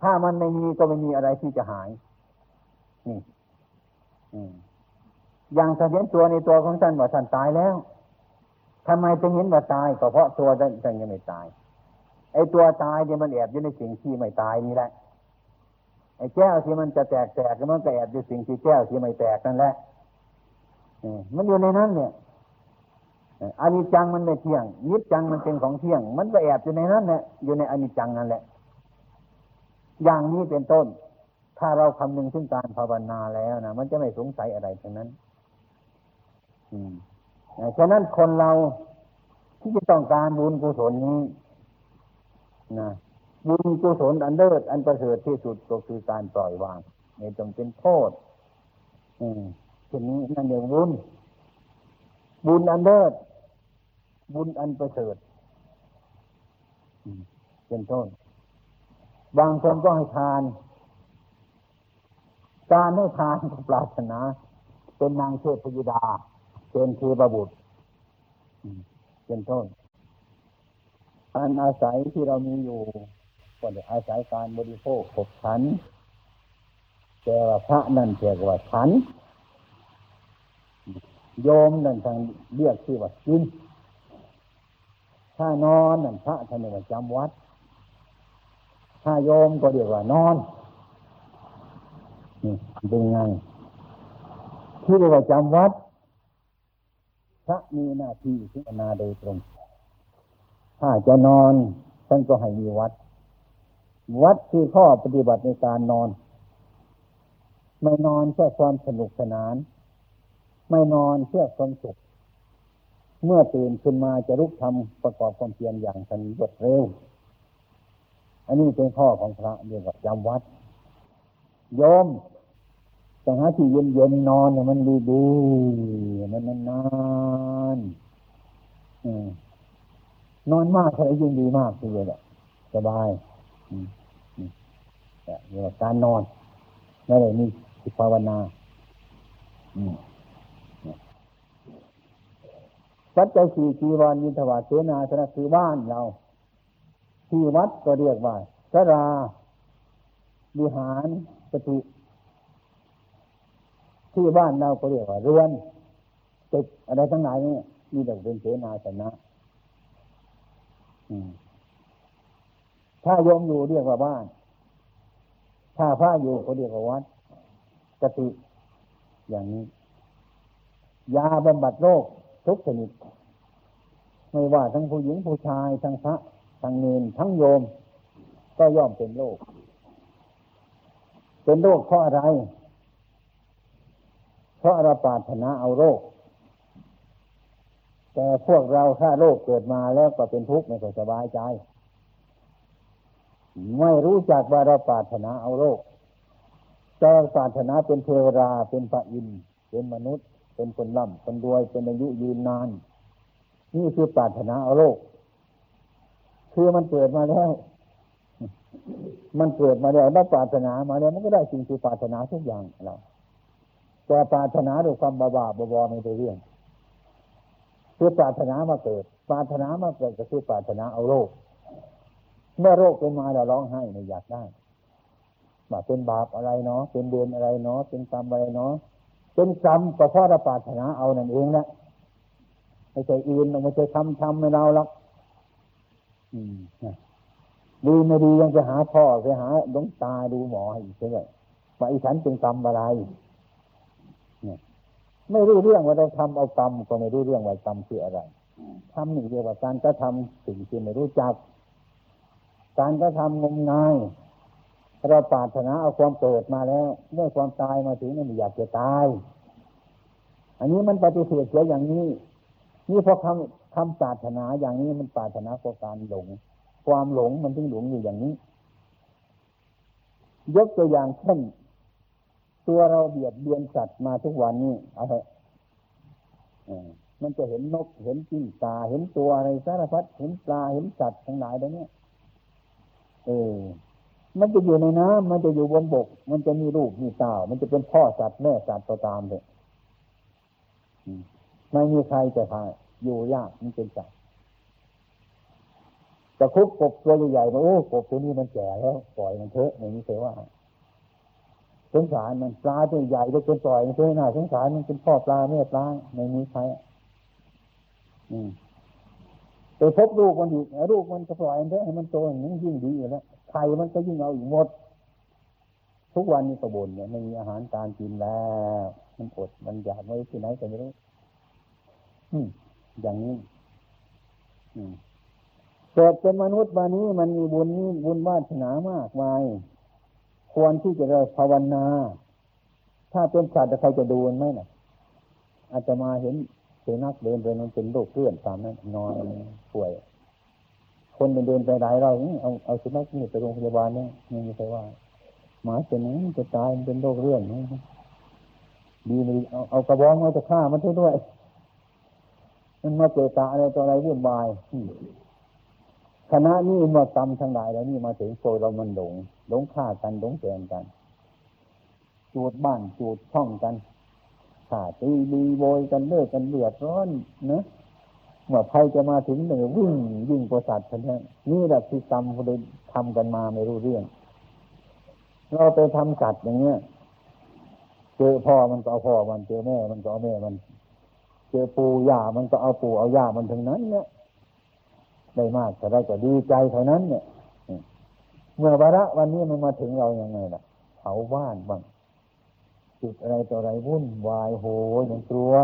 ถ้ามันไม่มีก็ไม่มีอะไรที่จะหาย นี่อย่างท่านเห็นตัวในตัวของท่านว่าท่านตายแล้วทำไมจึงเห็นว่าตายก็เพราะตัวท่านยังไม่ตาย ไอ้ตัวตายเนี่ยมันแอบอยู่ในสิ่งที่ไม่ตายนี่แหละ ไอ้แก้วที่มันจะแตกแตกมันก็แอบอยู่สิ่งที่แก้วที่ไม่แตกนั่นแหละมันอยู่ในนั้นเนี่ยอานิจจังมันไม่เที่ยง นิจจังมันเป็นของเที่ยง มันก็แอบอยู่ในนั้นแหละอยู่ในอานิจจังนั่นแหละ อย่างนี้เป็นต้น ถ้าเราคำนึงถึงการภาวนาแล้วนะมันจะไม่สงสัยอะไรทั้งนั้น อืมฉะนั้นคนเราที่จะต้องการบุญกุศลนี้นะบุญกุศลอันเลิศอันประเสริฐที่สุดก็คือการปล่อยวางไม่ต้องเป็นโทษ อืมทีนี้นั่นเรียกบุญบุญอันเลิศบุญอันประเสริฐเป็นต้น บางคนก็ให้ทาน การให้ทานก็ปรารถนา เป็นนางเทพยุดา เป็นเทพบุตรเป็นต้นอันอาศัยที่เรามีอยู่ก็จะอาศัยการบริโภคขบฉันแต่ว่าพระนั่นเรียกว่าฉัน โยมนั่นทางเรียกชื่อว่ากิน ถ้านอนนั่นพระท่านเรียกว่าจำวัด ถ้าโยมก็เรียกว่านอนนี่เป็นไงที่เรียกว่าจำวัดพระมีหน้าที่พิจารณาโดยตรง ถ้าจะนอนท่านก็ให้มีวัด วัดคือข้อปฏิบัติในการนอน ไม่นอนเพื่อความสนุกสนาน ไม่นอนเพื่อความสุข เมื่อตื่นขึ้นมาจะลุกทำประกอบความเพียรอย่างทันรวดเร็ว อันนี้เป็นข้อของพระเรียกว่าจำวัดโยมต้องหาที่เย็นๆนอนเนี่ยมันดีๆมันนานๆนอนมากเท่าไรยิ่งดีมากทีเดียวสบายเนี่ยการนอนนั่นเลยมีภาวนาสัจจะสี่จีวรยินทวาเสนาสนะคือบ้านเรา ที่วัดก็เรียกว่าสราบิหารสติที่บ้านเราก็เรียกว่าเรือนตึกอะไรทั้งหลายนี่มีแต่เป็นเสนาสนะถ้าโยมอยู่เรียกว่าบ้าน ถ้าพระอยู่ก็เรียกว่าวัดกติ อย่างนี้ ยาบำบัดโรคทุกชนิด ไม่ว่าทั้งผู้หญิงผู้ชายทั้งพระ ทั้งเนนทั้งโยม ก็ย่อมเป็นโรค เป็นโรคเพราะอะไร เพราะเราปรารถนาเอาโรค แต่พวกเราถ้าโรคเกิดมาแล้วก็เป็นทุกข์ไม่สบายใจ ไม่รู้จักว่าเราปรารถนาเอาโรคแต่ปรารถนาเป็นเทวราเป็นพระอินทร์เป็นมนุษย์ เป็นคนร่ำคนรวยเป็นอายุยืนนาน นี่คือปรารถนาเอาโลก คือมันเกิดมาแล้ว มันเกิดมาแล้วแล้ปรารถนามาแล้ว มันก็ได้สิ่งที่ปรารถนาทุกอย่างเราแต่ปรารถนาด้วยความบาบาบอไม่ได้เรื่องคือปรารถนามาเกิด ปรารถนามาเกิดก็คือปรารถนาเอาโลกเมื่อโรคเป็นมาเราร้องไห้ไม่อยากได้ว่าเป็นบาปอะไรเนาะ เป็นเดือนอะไรเนาะ เป็นกรรมอะไรเนาะ เป็นกรรมก็เพราะเราปรารถนาเอานั่นเองแหละไม่ใช่อื่นไม่ใช่ทำทำให้เราหรอก ดีไม่ดียังจะหาพ่อไปหาดวงตาดูหมออีกใช่ไหมว่าอีฉันเป็นกรรมอะไรไม่รู้เรื่องว่าเราทำเอากรรมก็ไม่รู้เรื่องว่ากรรมคืออะไรทำหนึ่งเดียวกับการก็ทำสิ่งที่ไม่รู้จัก การก็ทำงมงายเราปรารถนาเอาความเกิดมาแล้ว เมื่อความตายมาถึงนี่ไม่อยากจะตาย อันนี้มันปฏิเสธเสียอย่างนี้ นี่พอคำ คำปรารถนาอย่างนี้มันปรารถนาเพราการหลง ความหลงมันถึงหลงอยู่อย่างนี้ ยกตัวอย่างเช่น ตัวเราเบียดเบียนสัตว์มาทุกวันนี้เอาเถอะมันจะเห็นนกเห็นจิ้งตาเห็นตัวอะไรสารพัดเห็นปลาเห็นสัตว์ทั้งหลายเดี๋ยวนี้เออ มันจะอยู่ในน้ำมันจะอยู่บนบก มันจะมีลูกมีเต่ามันจะเป็นพ่อสัตว์แม่สัตว์ตัวตามเลยไม่มีใครจะพา อยู่ยากมันเป็นสัตว์จะคุกกบตัวใหญ่ๆมาโอ้กบตัวนี้มันแก่แล้วปล่อยมันเถอะอย่างนี้เคยว่าสงสารมันปลาตัวใหญ่ได้จนปล่อยมันเถอะน่าสงสารมันเป็นพ่อปลาแม่ปลาในนี้ใครอืมไปพบลูกมันอีกลูกมันจะปล่อยมันเถอะให้มันโตอย่างนี้ยิ่งดีอยู่แล้วไข่มันก็ยิ่งเอาอีกหมด ทุกวันนี้ก็บ่นเนี่ยไม่มีอาหารการกินแล้ว มันอดมันอยากไว้ที่ไหนก็ไม่รู้ อย่างนี้เกิดเป็นมนุษย์มานี้มันมีบุญนี้บุญวาสนามากมายควรที่จะเริภาวนา ถ้าเป็นสัตว์ใครจะดูมันไหมน่ะอาจจะมาเห็นเสือนักเดินไปมันเป็นโรคเลื่อนตามนั้นนอนป่วย คนเดินไปไหนเราเอาเอาสุนัขนี่ไปโรงพยาบาลเนี่ยไม่มีใครว่าหมาตัวนี้จะตายมันเป็นโรคเรื่อนดีไม่ดีเอาเอากระบองมาจะฆ่ามันด้วย มันมาเจตาอะไรตัวอะไรวุ่นวายคณะนี้มากรรมทั้งหลายแล้วนี่มาถึงโซเรามันหลงหลงฆ่ากันหลงแกงกัน จูดบ้านจูดช่องกันขาตีดีโวยกันเลิกกันเลือดร้อนนะว่าใครจะมาถึงหนึ่งวิ่งวิ่งประสาททันทีนี่แหละที่กรรมเดทำกันมาไม่รู้เรื่อง เราไปทำสัตว์อย่างเงี้ยเจอพ่อมันก็เอาพ่อมันเจอแม่มันก็เอาแม่มัน เจอปู่ย่ามันก็เอาปู่เอาย่ามันถึงนั้น เนี่ย ได้มากแต่ได้ก็ดีใจเท่านั้น เนี่ยเมื่อวาระวันนี้มันมาถึงเรายังไงล่ะเผาบ้านบ้างจุดอะไรต่ออะไรวุ่นวายโหอย่างกลัว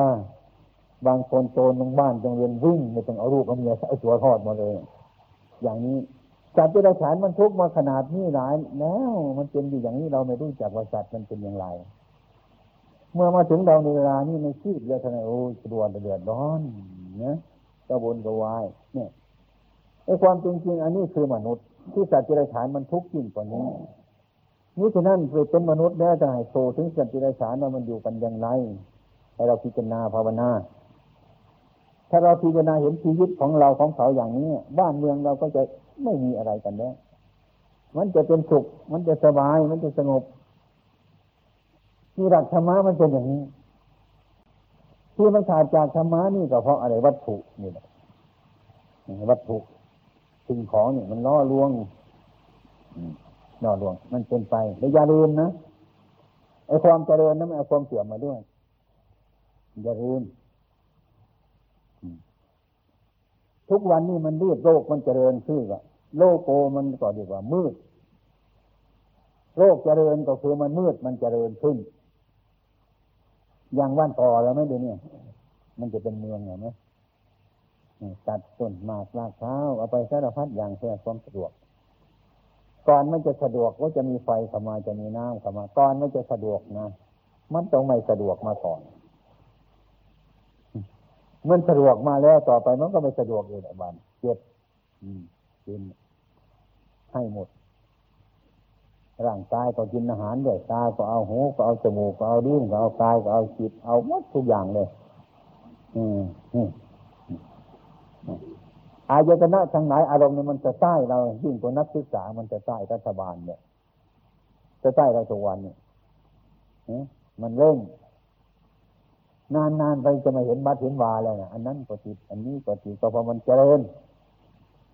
บางคนโจรลงบ้านจงเรียนวิ่งไม่ต้องเอาลูกเอาเมียเอาตัวทอดมาเลย อย่างนี้จัตว์ที่เราฉานมันทุกมาขนาดนี้หลายแล้วมันเป็นอยู่อย่างนี้เราไม่รู้จักว่าสัตว์มันเป็นอย่างไร เมื่อมาถึงเราในเวลานี้ในชีพเรือทนายโอ้สะดวนเดือดร้อนนะกระวนกระวายเนี่ยไอ้ความจริงจริงอันนี้คือมนุษย์ ที่สัตว์ที่เราฉานมันทุกข์ยิ่งกว่านี้นี่ฉะนั้นเป็นมนุษย์แล้วจะให้โตถึงสัตว์ที่เราฉานว่ามันอยู่กันอย่างไรให้เราพิจารณาภาวนาถ้าเราพิจารณาเห็นชีวิตของเราของเขาอย่างนี้บ้านเมืองเราก็จะไม่มีอะไรกันแล้วมันจะเป็นสุข มันจะสบาย มันจะสงบ ที่หลักธรรมะมันเป็นอย่างนี้ ที่มันขาดจากธรรมะนี่ก็เพราะอะไรวัตถุนี่แหละวัตถุสิ่งของเนี่ยมันล่อลวงล่อลวง มันเป็นไปแล้วอย่าลืมนะไอ้ความเจริญนั้นมันเอาความเสื่อมมาด้วย อย่าลืมทุกวันนี้มันมืดโลกมันเจริญขึ้นอะโลโกมันก็ดีกว่ามืด โลกเจริญก็คือมันมืดมันเจริญขึ้น อย่างว่านต่อแล้วไหมเดี๋ยวนี้มันจะเป็นเมืองเหรอไหมตัดต้นมากลากเท้าเอาไปสารพัดอย่างเพื่อความสะดวก ก่อนมันจะสะดวกก็จะมีไฟเข้ามาจะมีน้ำเข้ามาก่อนมันจะสะดวกนะมันต้องไม่สะดวกมาก่อนมันสะดวกมาแล้วต่อไปมันก็ไม่สะดวกเลยบ้านเจ็บกินให้หมด ร่างกายก็กินอาหารด้วยตาก็เอาหูก็เอาจมูกก็เอาดิ้นก็เอากายก็เอาจิตเอาหมดทุกอย่างเลย อืมอายตนะทางไหนอารมณ์เนี่ยมันจะใต้เรายิ่งกว่านักศึกษามันจะใต้รัฐบาลเนี่ยจะใต้เราทุกวันเนี่ยมันเร่งนานๆไปจะมาเห็นบัดเห็นวาแล้วนะอันนั้นก็ติดอันนี้ก็ติดก็เพราะมันเจริญ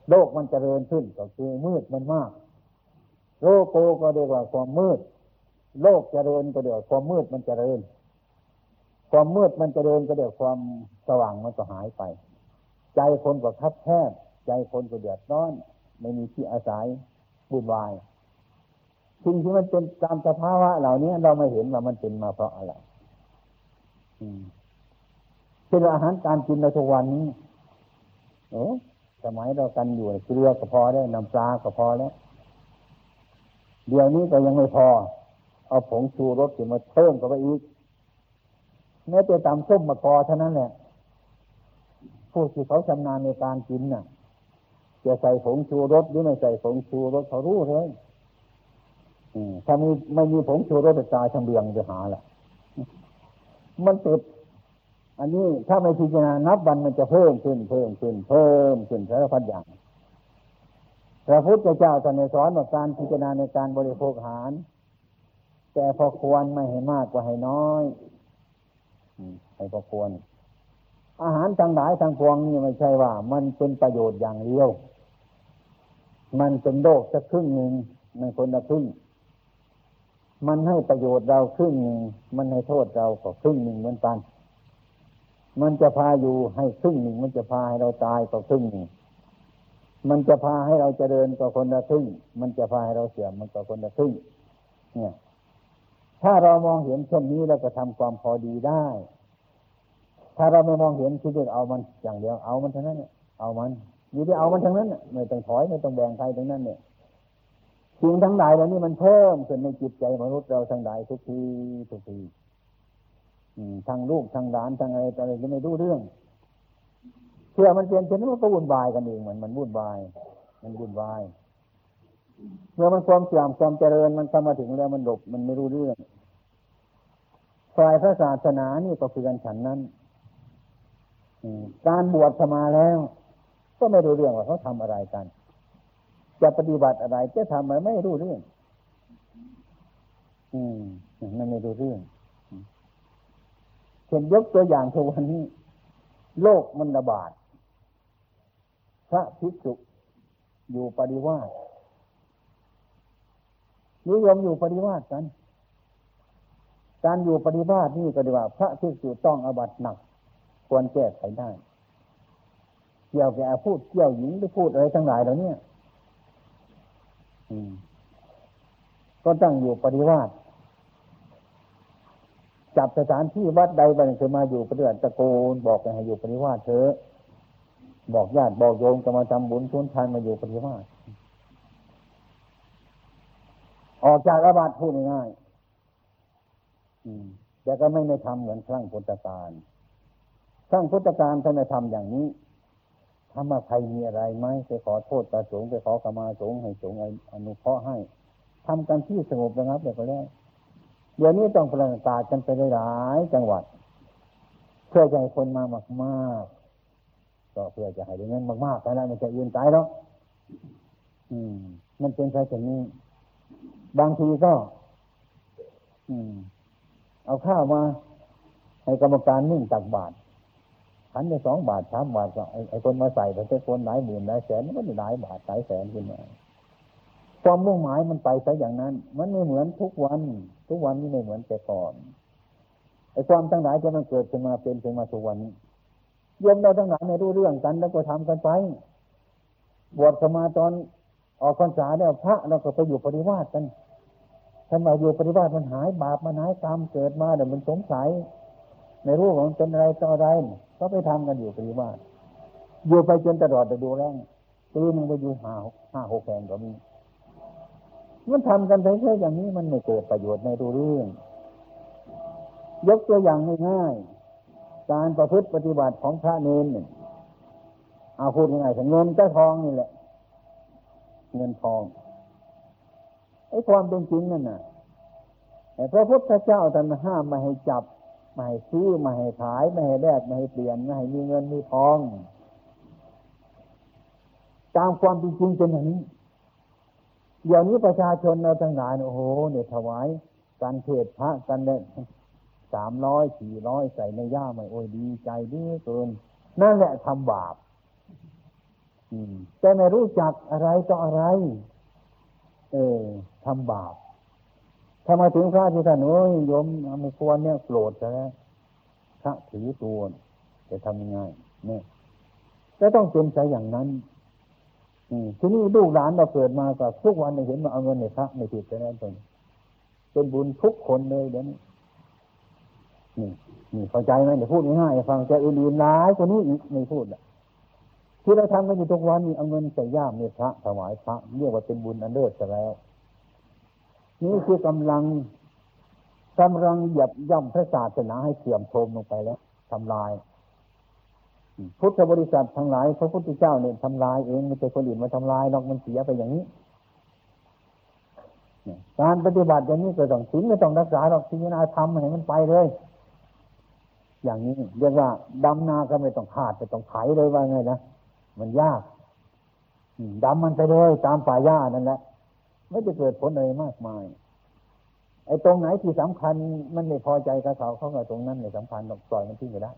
โลกมันเจริญขึ้นก็คือมืดมันมาก โลกโกก็เรียกว่าความมืด โลกเจริญก็เรียกความมืดมันเจริญ ความมืดมันเจริญก็เรียกความสว่างมันก็หายไป ใจคนก็คับแคบใจคนก็เดือดร้อน ไม่มีที่อาศัยบุญวายสิ่งที่มันเป็นตามสภาวะเหล่านี้เราไม่เห็นว่ามันเป็นมาเพราะอะไรเป็นอาหารการกินในทุกวันนี้โอ้สมัยเรากันอยู่เกลือก็พอได้น้ำปลาก็พอแล้ว เดี๋ยวนี้ก็ยังไม่พอ เอาผงชูรสมาเพิ่มเข้าไปอีกแม้แต่ตำส้มมะกอเท่านั้นแหละผู้ที่เขาชำนาญในการกินน่ะ จะใส่ผงชูรสหรือไม่ใส่ผงชูรสเขารู้เลยถ้ามีไม่มีผงชูรสจะตายทั้งเบียงจะหาแหละมันติดอันนี้ถ้าไม่พิจารณานับวันมันจะเพิ่มขึ้นเพิ่มขึ้นเพิ่มขึ้นสารพัดอย่าง พระพุทธเจ้าท่านสอนว่าการพิจารณาในการบริโภคอาหาร แต่พอควรไม่ให้มากกว่าให้น้อยให้พอควร อาหารทั้งหลายทั้งพวงนี่ไม่ใช่ว่า มันเป็นประโยชน์อย่างเดียว มันเป็นโลกสักครึ่งหนึ่งในคนละครึ่ง มันให้ประโยชน์เราครึ่งหนึ่งมันให้โทษเราก็ครึ่งหนึ่งเหมือนกัน มันจะพาอยู่ให้ครึ่งหนึ่งมันจะพาให้เราตายก็ครึ่งหนึ่ง มันจะพาให้เราเจริญก็คนละครึ่ง มันจะพาให้เราเสื่อมมันก็คนละครึ่ง เนี่ย ถ้าเรามองเห็นเช่นนี้เราก็ทำความพอดีได้ ถ้าเราไม่มองเห็นคือจะเอามันอย่างเดียวเอามันทั้งนั้นเนี่ยเอามันอยู่ที่เอามันทั้งนั้นไม่ต้องถอยไม่ต้องแบ่งใครทั้งนั้นเนี่ยสิ่งทั้งหลายเหล่านี้มันเพิ่มขึ้นในจิตใจมนุษย์เราทั้งหลายทุกทีทุกทีทางลูกทางหลานทางอะไรอะไรก็ไม่รู้เรื่อง เชื่อมันเปลี่ยนเช่นนั้นมันก็วุ่นวายกันเองเหมือนมันวุ่นวาย มันวุ่นวายเมื่อมันความเสื่อมความเจริญมันเข้ามาถึงแล้วมันหลบมันไม่รู้เรื่องฝ่ายพระศาสนานี่ก็คือกันฉันนั้นการบวชสมาแล้ว ก็ไม่รู้เรื่องว่าเขาทำอะไรกัน จะปฏิบัติอะไรจะทำอะไรไม่รู้เรื่อง อืมมันไม่รู้เรื่องเช่นยกตัวอย่างทุกวันนี้โลกมันระบาด พระภิกษุอยู่ปฏิวาสนิยมอยู่ปฏิวาสกัน การอยู่ปฏิวาสนี่ก็ดีว่า พระภิกษุต้องอบัตหนัก ควรแก้ไขได้ เกี่ยวกับพูดเกี่ยวหญิงหรือพูดอะไรทั้งหลายเหล่านี้ก็ตั้งอยู่ปฏิวาสจับสถานที่วัดใดไปเคยมาอยู่ปฏิบัติตะโกนบอกกันให้อยู่ปฏิวาสเถอะ บอกญาติบอกโยมจะมาทำบุญทุนทานมาอยู่ปฏิวาสออกจากอาบัติพูดง่ายๆแต่ก็ไม่ได้ทำเหมือนครั้งพุทธกาลครั้งพุทธกาลท่านไม่ทำอย่างนี้ถ้ามาใครมีอะไรไหมไปขอโทษตาสงไปขอขมาสงให้สงอนุเคราะห์ให้ทำกันที่สงบนะครับเดี๋ยวก็แล้วเดี๋ยวนี้ต้องประกาศกันไปหลายจังหวัด เพื่อให้คนมามากๆ ก็เพื่อจะให้ได้เงินมากๆแต่ละไม่ใช่ยืนตายหรอกอืม มันเป็นแค่นี้ บางทีก็ อืม เอาข้าวมาให้กรรมการนึ่งตักบาตรขันไปสองบาทสามบาทก็ไอ้คนมาใส่แต่คนหลายหมื่นหลายแสนมันก็หลายบาทหลายแสนขึ้นมาความมุ่งหมายมันไปซะอย่างนั้น มันไม่เหมือนทุกวัน ทุกวันนี้ไม่เหมือนแต่ก่อนไอ้ความทั้งหลายจะมันเกิดขึ้นมาเป็นขึ้นมาทุกวันนี้ ยมเราทั้งหลายไม่รู้เรื่องกันแล้วก็ทำกันไปบวชสมาตอนออกพรรษาแล้วพระเราก็ไปอยู่ปริวาสกันท่านมาอยู่ปริวาสมันหายบาปมันหายกรรมเกิดมาเดี๋ยวมันสงสัย ในรูปของเป็นอะไรต่ออะไรก็ไปทำกันอยู่ปริวาสอยู่ไปจนตลอดแต่ดูแรงตีมึงไปอยู่ห้าห้าหกแห่งก็มีมันทำกันไปแค่อย่างนี้มันไม่เกิดประโยชน์ในดูเรื่อง ยกตัวอย่างง่ายๆ การประพฤติปฏิบัติของพระเนนเนี่ยเอาพูดง่ายๆเงินเจ้าทองนี่แหละ เงินทองไอ้ความเป็นจริงนั่นน่ะแต่พระพุทธเจ้าท่านห้ามมาให้จับไม่ให้ซื้อไม่ให้ขายไม่ให้แลกไม่ให้เปลี่ยนไม่ให้มีเงินมีทอง ตามความจริงเป็นอย่างนี้เดี๋ยวนี้ประชาชนเราทั้งหลายโอ้โหเนี่ยถวายการเทศพระกันเนี่ย สามร้อยสี่ร้อยใส่ในย่าไม่โอ้ยดีใจดีเกินนั่นแหละทำบาปแต่ไม่รู้จักอะไรต่ออะไร เออทำบาปถ้ามาถึงพระที่ท่านโอ้ยโยมไม่ควรเนี่ยโกรธใช่ไหมพระถือตัวจะทำยังไงเนี่ยก็ต้องเป็นใจอย่างนั้นทีนี้ลูกหลานเราเกิดมากับทุกวันเห็นมาเอาเงินในพระในผิดแต่นั้นเป็นเป็นบุญทุกคนเลยเดี๋ยวนี้ นี่นี่เข้าใจไหมเดี๋ยวพูดง่ายๆฟังแต่อื่นๆหลายคนนี้อีกไม่พูดอะที่เราทำกันอยู่ทุกวันนี้เอาเงินใส่ย่ามในพระถวายพระเรียกว่าเป็นบุญอันเลิศแล้ว นี่คือกำลังกำลังหยับย่ำพระศาสนาให้เสื่อมโทรมลงไปแล้วทำลาย พุทธบริษัททั้งหลายพระพุทธเจ้าเนี่ยทำลายเองไม่ใช่คนอื่นมาทำลายนอกมันเสียไปอย่างนี้การปฏิบัติอย่างนี้ก็ต้องศีลไม่ต้องรักษาหรอกพิจารณาทำให้มันไปเลย อย่างนี้เรียกว่าดำนาก็ไม่ต้องขาดไม่ต้องไถเลยว่าไงนะมันยากดำมันไปเลยตามป่าหญ้านั่นแหละไม่จะเกิดผลอะไรมากมาย ไอ้ตรงไหนที่สำคัญ มันไม่พอใจกับเขาเขาก็ตรงนั้นไม่สำคัญต้องปล่อยมันทิ้งไปได้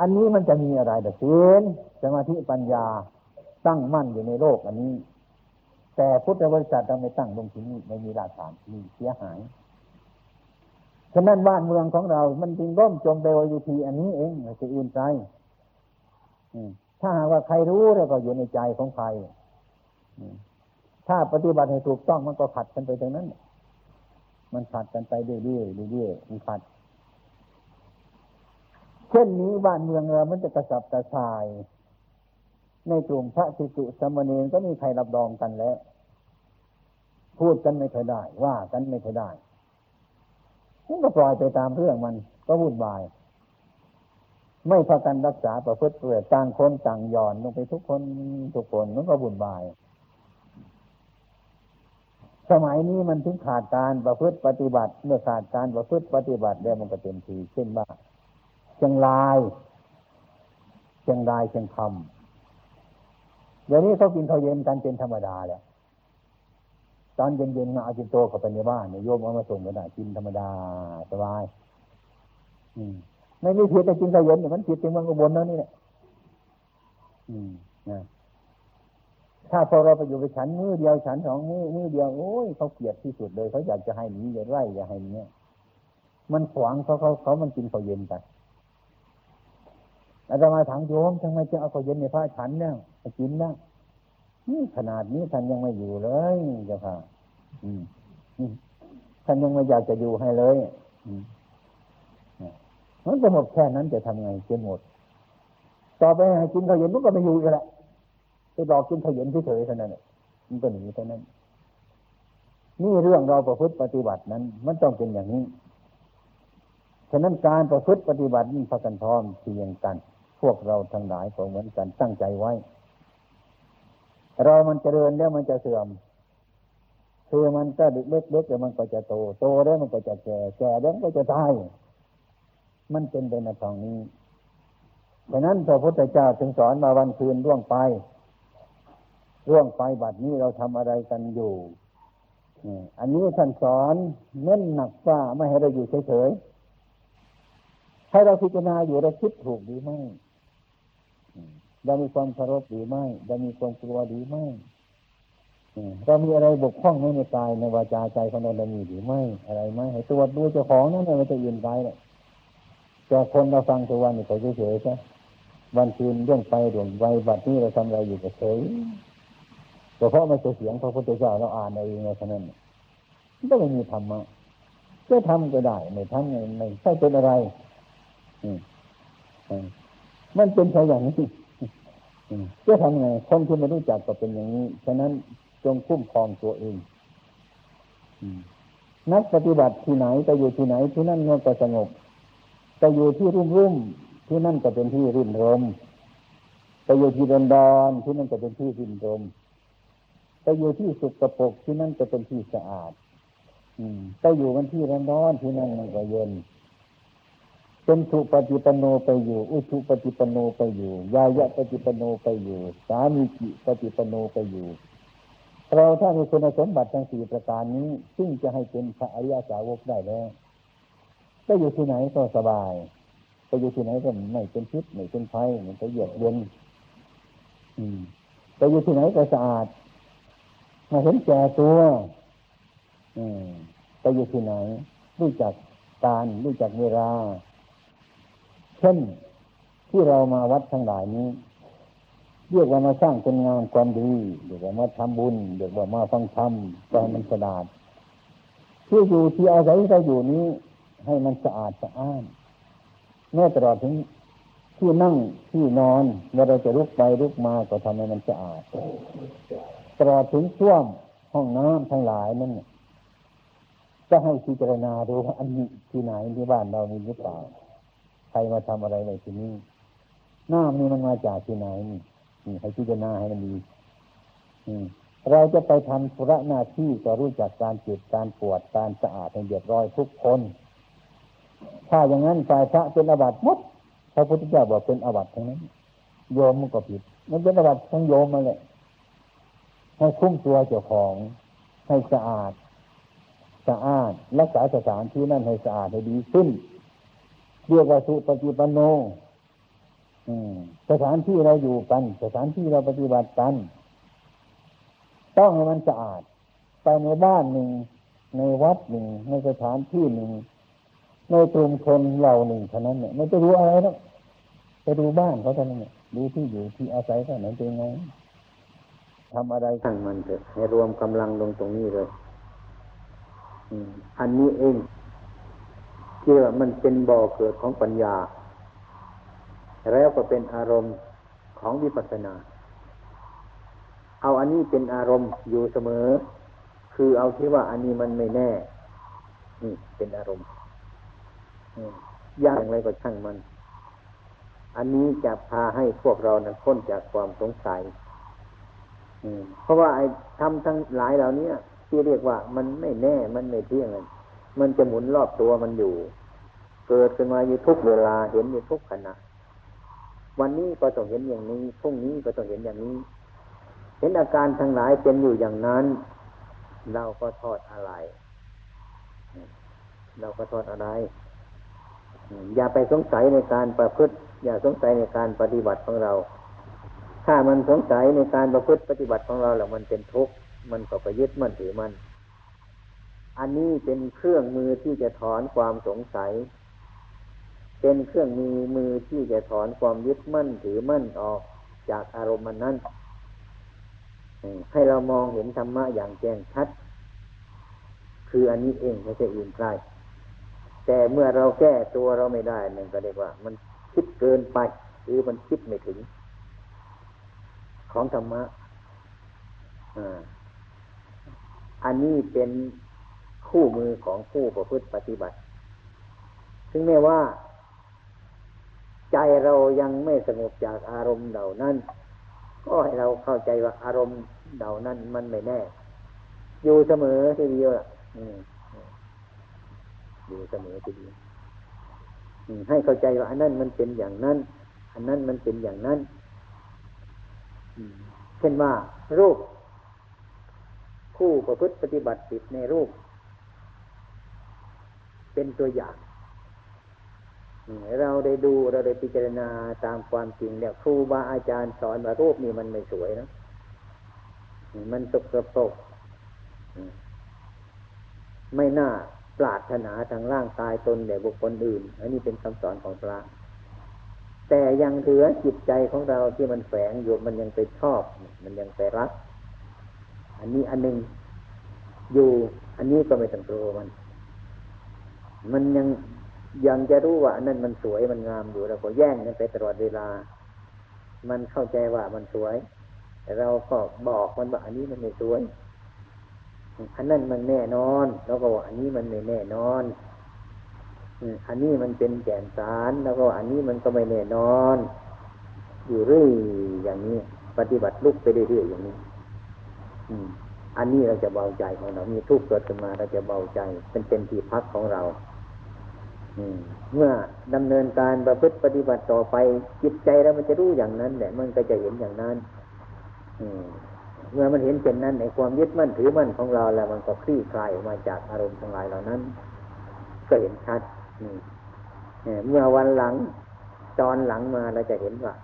อันนี้มันจะมีอะไรแต่ศีลสมาธิปัญญาตั้งมั่นอยู่ในโลกอันนี้ แต่พุทธบริษัทเราไม่ตั้งลงที่นี่ไม่มีรากฐานมีเสียหาย ฉะนั้นบ้านเมืองของเรา มันจึงร่มจมไปโดยวิธีอันนี้เองไม่ใช่อื่นใจถ้าหากว่าใครรู้แล้วก็อยู่ในใจของใครถ้าปฏิบัติให้ถูกต้องมันก็ขัดกันไปตรงนั้น มันขัดกันไปเรื่อยๆเรื่อยๆมันขัด เช่นนี้บ้านเมืองเรา มันจะกระสับกระส่าย ในกลุ่มพระสิจุสมณีก็มีใครรับรองกันแล้ว พูดกันไม่เคยได้ ว่ากันไม่เคยได้ มันก็ปล่อยไปตามเรื่องมันก็วุ่นวาย ไม่พากันรักษาประพฤติเปลือต่างคนต่างย่อนลงไปทุกคนทุกคนมันก็วุ่นวาย สมัยนี้มันถึงขาดการประพฤติปฏิบัติ เมื่อขาดการประพฤติปฏิบัติแล้วมันก็เต็มทีเช่นว่าเชียงรายเชียงรายเชียงคำเดี๋ยวนี้เขากินข้าวเย็นกันเป็นธรรมดาแล้ว ตอนเย็นๆมาเอาจินโตเข้าไปในบ้านเนี่ยโยมเอามาส่งไม่ได้กินธรรมดาสบาย อืมไม่มีผิดแต่กินข้าวเย็นเนี่ยมันผิดจริงมันก็บนนั่นนี่แหละอืมนะถ้าพอเราไปอยู่ไปฉันมือเดียวฉันสองมือมือเดียวโอ้ยเขาเกลียดที่สุดเลยเขาอยากจะให้หนีอย่าไล่อย่าให้เนี้ยมันขวางเขาเขาเขามันกินข้าวเย็นไปอาจารย์มาถามโยมทำไมจะเอาข้าวเย็นในพระฉันเนี่ยกินนะนี่ ขนาดนี้ท่านยังไม่อยู่เลยเจ้าค่ะท่านยังไม่อยากจะอยู่ให้เลยมันจะหมดแค่นั้นจะทำไงจะหมด ต่อไปกินข้าวเย็นมันก็ไม่อยู่อีกแล้วไปบอกกินข้าวเย็นเฉยๆเท่านั้นมันก็หนีเท่านั้น นี่เรื่องเราประพฤติปฏิบัตินั้น มันต้องเป็นอย่างนี้ฉะนั้นการประพฤติปฏิบัตินี่พากันพร้อมเพียงกัน พวกเราทั้งหลายก็เหมือนกันตั้งใจไว้ เรามันเจริญแล้วมันจะเสื่อม คือมันก็เล็กๆแล้วมันก็จะโต โตแล้วมันก็จะแก่ แก่แล้วมันก็จะตาย มันเป็นไปในทางนี้ฉะนั้นพระพุทธเจ้าถึงสอนมาวันคืนร่วงไป ร่วงไปบัดนี้เราทำอะไรกันอยู่ อันนี้ท่านสอนเน้นหนักว่าไม่ให้เราอยู่เฉยๆ ให้เราพิจารณาอยู่เราคิดถูกหรือไม่ เรามีความเคารพหรือไม่เรามีความกลัวหรือไม่เรามีอะไรบกพร่องไม่ในกายในวาจาใจของเราเรามีหรือไม่อะไรไหมให้ตรวจดูเจ้าของนั่นเองมันจะยืนไปเลยแต่คนเราฟังทุกวันนี่เขาเฉยๆใช่วันคืนเรื่องไปด่วนไวบัดนี้เราทำอะไรอยู่ก็เฉยแต่เพราะมันเสียงพระพุทธเจ้าเราอ่านเองในเท่านั้นก็ไม่มีธรรมะจะทำก็ได้ไม่ทำไงไม่ใช่เป็นอะไร อืมมันเป็นไปอย่างนี้ จะทำไงคนที่ไม่รู้จักก็เป็นอย่างนี้ ฉะนั้นจงคุ้มครองตัวเองนักปฏิบัติที่ไหนไปอยู่ที่ไหนที่นั่นเงียก็สงบไปอยู่ที่รุ่มรุ่มที่นั่นก็เป็นที่รื่นรมไปอยู่ที่ดอนดอนที่นั่นก็เป็นที่รื่นรมไปอยู่ที่สุกปกที่นั่นก็เป็นที่สะอาด อืมไปอยู่กันที่ร้อนร้อนที่นั่นมันก็เย็น เป็นสุปฏิปโนไปอยู่ อุชุปฏิปโนไปอยู่ ยายะปฏิปโนไปอยู่ สามีจิปฏิปโนไปอยู่ เราถ้ามีคุณสมบัติทั้งสี่ประการนี้ ซึ่งจะให้เป็นพระอริยสาวกได้แล้วก็อยู่ที่ไหนก็สบายไปอยู่ที่ไหนก็ไม่เป็นพิษไม่เป็นไฟไม่ไปเหยียดเย็นไปอยู่ที่ไหนก็สะอาดมาเห็นแก่ตัวไปอยู่ที่ไหน รู้จักการรู้จักเวลา เช่นที่เรามาวัดทั้งหลายนี้เรียกว่ามาสร้างเป็นงานความดีเรียกว่ามาทำบุญเรียกว่ามาฟังธรรมก็ให้มันสะอาดที่อยู่ที่อาศัยที่เราอยู่นี้ ให้มันสะอาดสะอ้านแม้ตลอดถึงที่นั่งที่นอนเมื่อเราจะลุกไปลุกมาก็ทำให้มันสะอาดตลอดถึงช่วงห้องน้ำทั้งหลายนั่นจะให้พิจารณาดูว่าอันนี้ที่ไหนที่บ้านเรามีหรือเปล่า ใครมาทำอะไรในที่นี้น้ำนี่มันมาจากที่ไหนนี่ให้พิจารณาให้มันดีเราจะไปทำธุระหน้าที่ก็รู้จักการจ็บการปวดการสะอาดให้เรียบร้อยทุกคน ถ้าอย่างนั้นฝ่ายพระเป็นอบัติมดพระพุทธเจ้าบอกเป็นอบัติทั้งนั้น โยมมันก็ผิด มันเป็นอบัติทั้งโยมมาเลยให้คุ้มตัวเจ้าของ ให้สะอาด สะอาดรักษาสถานที่นั่นให้สะอาดให้ดีขึ้น เรียกว่าสุปฏิปันโนสถานที่เราอยู่กัน สถานที่เราปฏิบัติกัน ต้องให้มันสะอาด ไปในบ้านหนึ่ง ในวัดหนึ่ง ในสถานที่หนึ่ง ในกลุ่มคนเราหนึ่งเท่านั้นเนี่ยไม่จะรู้อะไรหรอกไปดูบ้านเขาเท่านั้นเนี่ยดูที่อยู่ที่อาศัยเท่านั้นเป็นไงทำอะไรทั้งมันเถอะให้รวมกำลังลงตรงนี้เลยอันนี้เอง ที่ว่ามันเป็นบ่อเกิดของปัญญา แล้วก็เป็นอารมณ์ของวิปัสสนา เอาอันนี้เป็นอารมณ์อยู่เสมอ คือเอาที่ว่าอันนี้มันไม่แน่ นี่เป็นอารมณ์อย่างไรก็ช่างมัน อันนี้จะพาให้พวกเรานั้นพ้นจากความสงสัยเพราะว่าไอ้ทำทั้งหลายเหล่านี้ที่เรียกว่ามันไม่แน่ มันไม่เที่ยงมันจะหมุนรอบตัวมันอยู่ เกิดขึ้นมาอยู่ทุกเวลาเห็นอยู่ทุกขณะวันนี้ก็ต้องเห็นอย่างนี้พรุ่งนี้ก็ต้องเห็นอย่างนี้ เห็นอาการทั้งหลายเป็นอยู่อย่างนั้น เราก็ทอดอะไร เราก็ทอดอะไร อย่าไปสงสัยในการประพฤติ อย่าสงสัยในการปฏิบัติของเรา ถ้ามันสงสัยในการประพฤติปฏิบัติของเราแล้วมันเป็นทุกข์มันก็ไปยึดมั่นถือมัน อันนี้เป็นเครื่องมือที่จะถอนความสงสัย เป็นเครื่องมือมือที่จะถอนความยึดมั่นถือมั่นออกจากอารมณ์มันนั้นให้เรามองเห็นธรรมะอย่างแจ้งชัด คืออันนี้เองไม่ใช่อื่นไกลแต่เมื่อเราแก้ตัวเราไม่ได้นั่นก็เรียกว่า มันคิดเกินไป หรือมันคิดไม่ถึง ของธรรมะอันนี้เป็นคู่มือของผู้ประพฤติปฏิบัติ ซึ่งแม้ว่า ใจเรายังไม่สงบจากอารมณ์เหล่านั้น ก็ให้เราเข้าใจว่าอารมณ์เหล่านั้นมันไม่แน่ อยู่เสมอทีเดียวอยู่เสมอทีเดียวให้เข้าใจว่าอันนั้นมันเป็นอย่างนั้น อันนั้นมันเป็นอย่างนั้นเช่นว่ารูปผู้ประพฤติปฏิบัติติดในรูป เป็นตัวอย่าง เราได้ดูเราได้พิจารณาตามความจริงแล้วครูบาอาจารย์สอนว่ารูปนี้มันไม่สวยนะมันสกปรกไม่น่าปรารถนาทางร่างกายตนแด่บุคคลอื่น อันนี้เป็นคำสอนของพระ แต่ยังเหลือจิตใจของเราที่มันแฝงอยู่มันยังไปชอบ มันยังไปรัก อันนี้อันหนึ่งอยู่ อันนี้ก็ไม่ต้องกลัวมัน มันยัง ยังจะรู้ว่าอันนั้นมันสวยมันงามอยู่เราก็แย่งกันไปตลอดเวลา มันเข้าใจว่ามันสวย แต่เราก็บอกมันว่าอันนี้มันไม่สวยอันนั้นมันแน่นอนแล้วก็ว่าอันนี้มันไม่แน่นอนอันนี้มันเป็นแก่นสารแล้วก็อันนี้มันก็ไม่แน่นอน อยู่เรื่อยอย่างนี้ ปฏิบัติลุกไปเรื่อยๆอย่างนี้อันนี้เราจะเบาใจของเรา มีทุกข์เกิดขึ้นมาเราจะเบาใจเป็นเป็นที่พักของเรา เมื่อดำเนินการประพฤติปฏิบัติต่อไป จิตใจเรามันจะรู้อย่างนั้นแหละมันก็จะเห็นอย่างนั้นเมื่อมันเห็นเช่นนั้นในความยึดมั่นถือมั่นของเราแล้วมันก็คลี่คลายออกมาจากอารมณ์ทั้งหลายเหล่านั้น ก็เห็นชัดเมื่อวันหลังตอนหลังมาเราจะเห็นว่า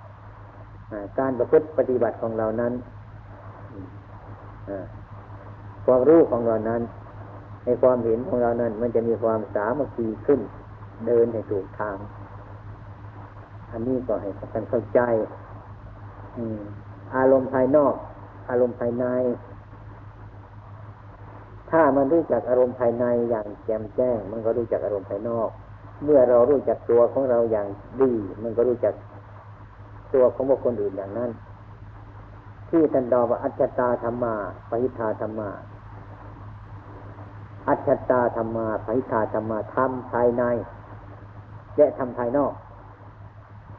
การประพฤติปฏิบัติของเรานั้นความรู้ของเรานั้น ในความเห็นของเรานั้น มันจะมีความสามัคคีขึ้น เดินให้ถูกทาง อันนี้ก็ให้กันเข้าใจอารมณ์ภายนอก อารมณ์ภายใน ถ้ามันรู้จักอารมณ์ภายในอย่างแจ่มแจ้ง มันก็รู้จักอารมณ์ภายนอก เมื่อเรารู้จักตัวของเราอย่างดี มันก็รู้จักตัวของบุคคลอื่นอย่างนั้น ที่ท่านดอว่าอัจฉตาธรรมาปหิทาธรรมาอัจฉตาธรรมาปหิทาธรรมาทำภายใน และทำภายนอก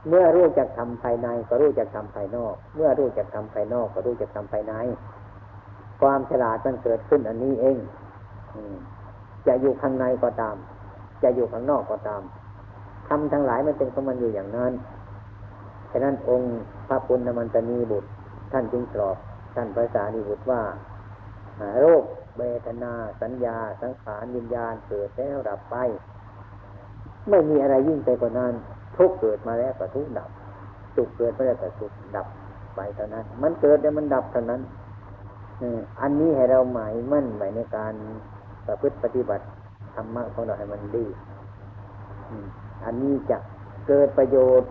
เมื่อรู้จักทำภายในก็รู้จักทำภายนอก เมื่อรู้จักทำภายนอกก็รู้จักทำภายใน ความฉลาดมันเกิดขึ้นอันนี้เองจะอยู่ข้างในก็ตาม จะอยู่ข้างนอกก็ตามทำทั้งหลายมันเป็นของมันอยู่อย่างนั้น ฉะนั้นองค์พระปุณณมันตนีบุตร ท่านจึงตอบท่านภาษานิบุตรว่าโรคเบทนาสัญญา สังขารวิญญาณเกิดแล้วดับไป ไม่มีอะไรยิ่งไปกว่านั้น ทุกเกิดมาแล้วก็ทุกดับสุขเกิดมาแล้วก็สุขดับไปเท่านั้น มันเกิดแล้วมันดับเท่านั้นอันนี้ให้เราหมายมั่นไว้ในการประพฤติปฏิบัติธรรมะของเราให้มันดี อันนี้จะเกิดประโยชน์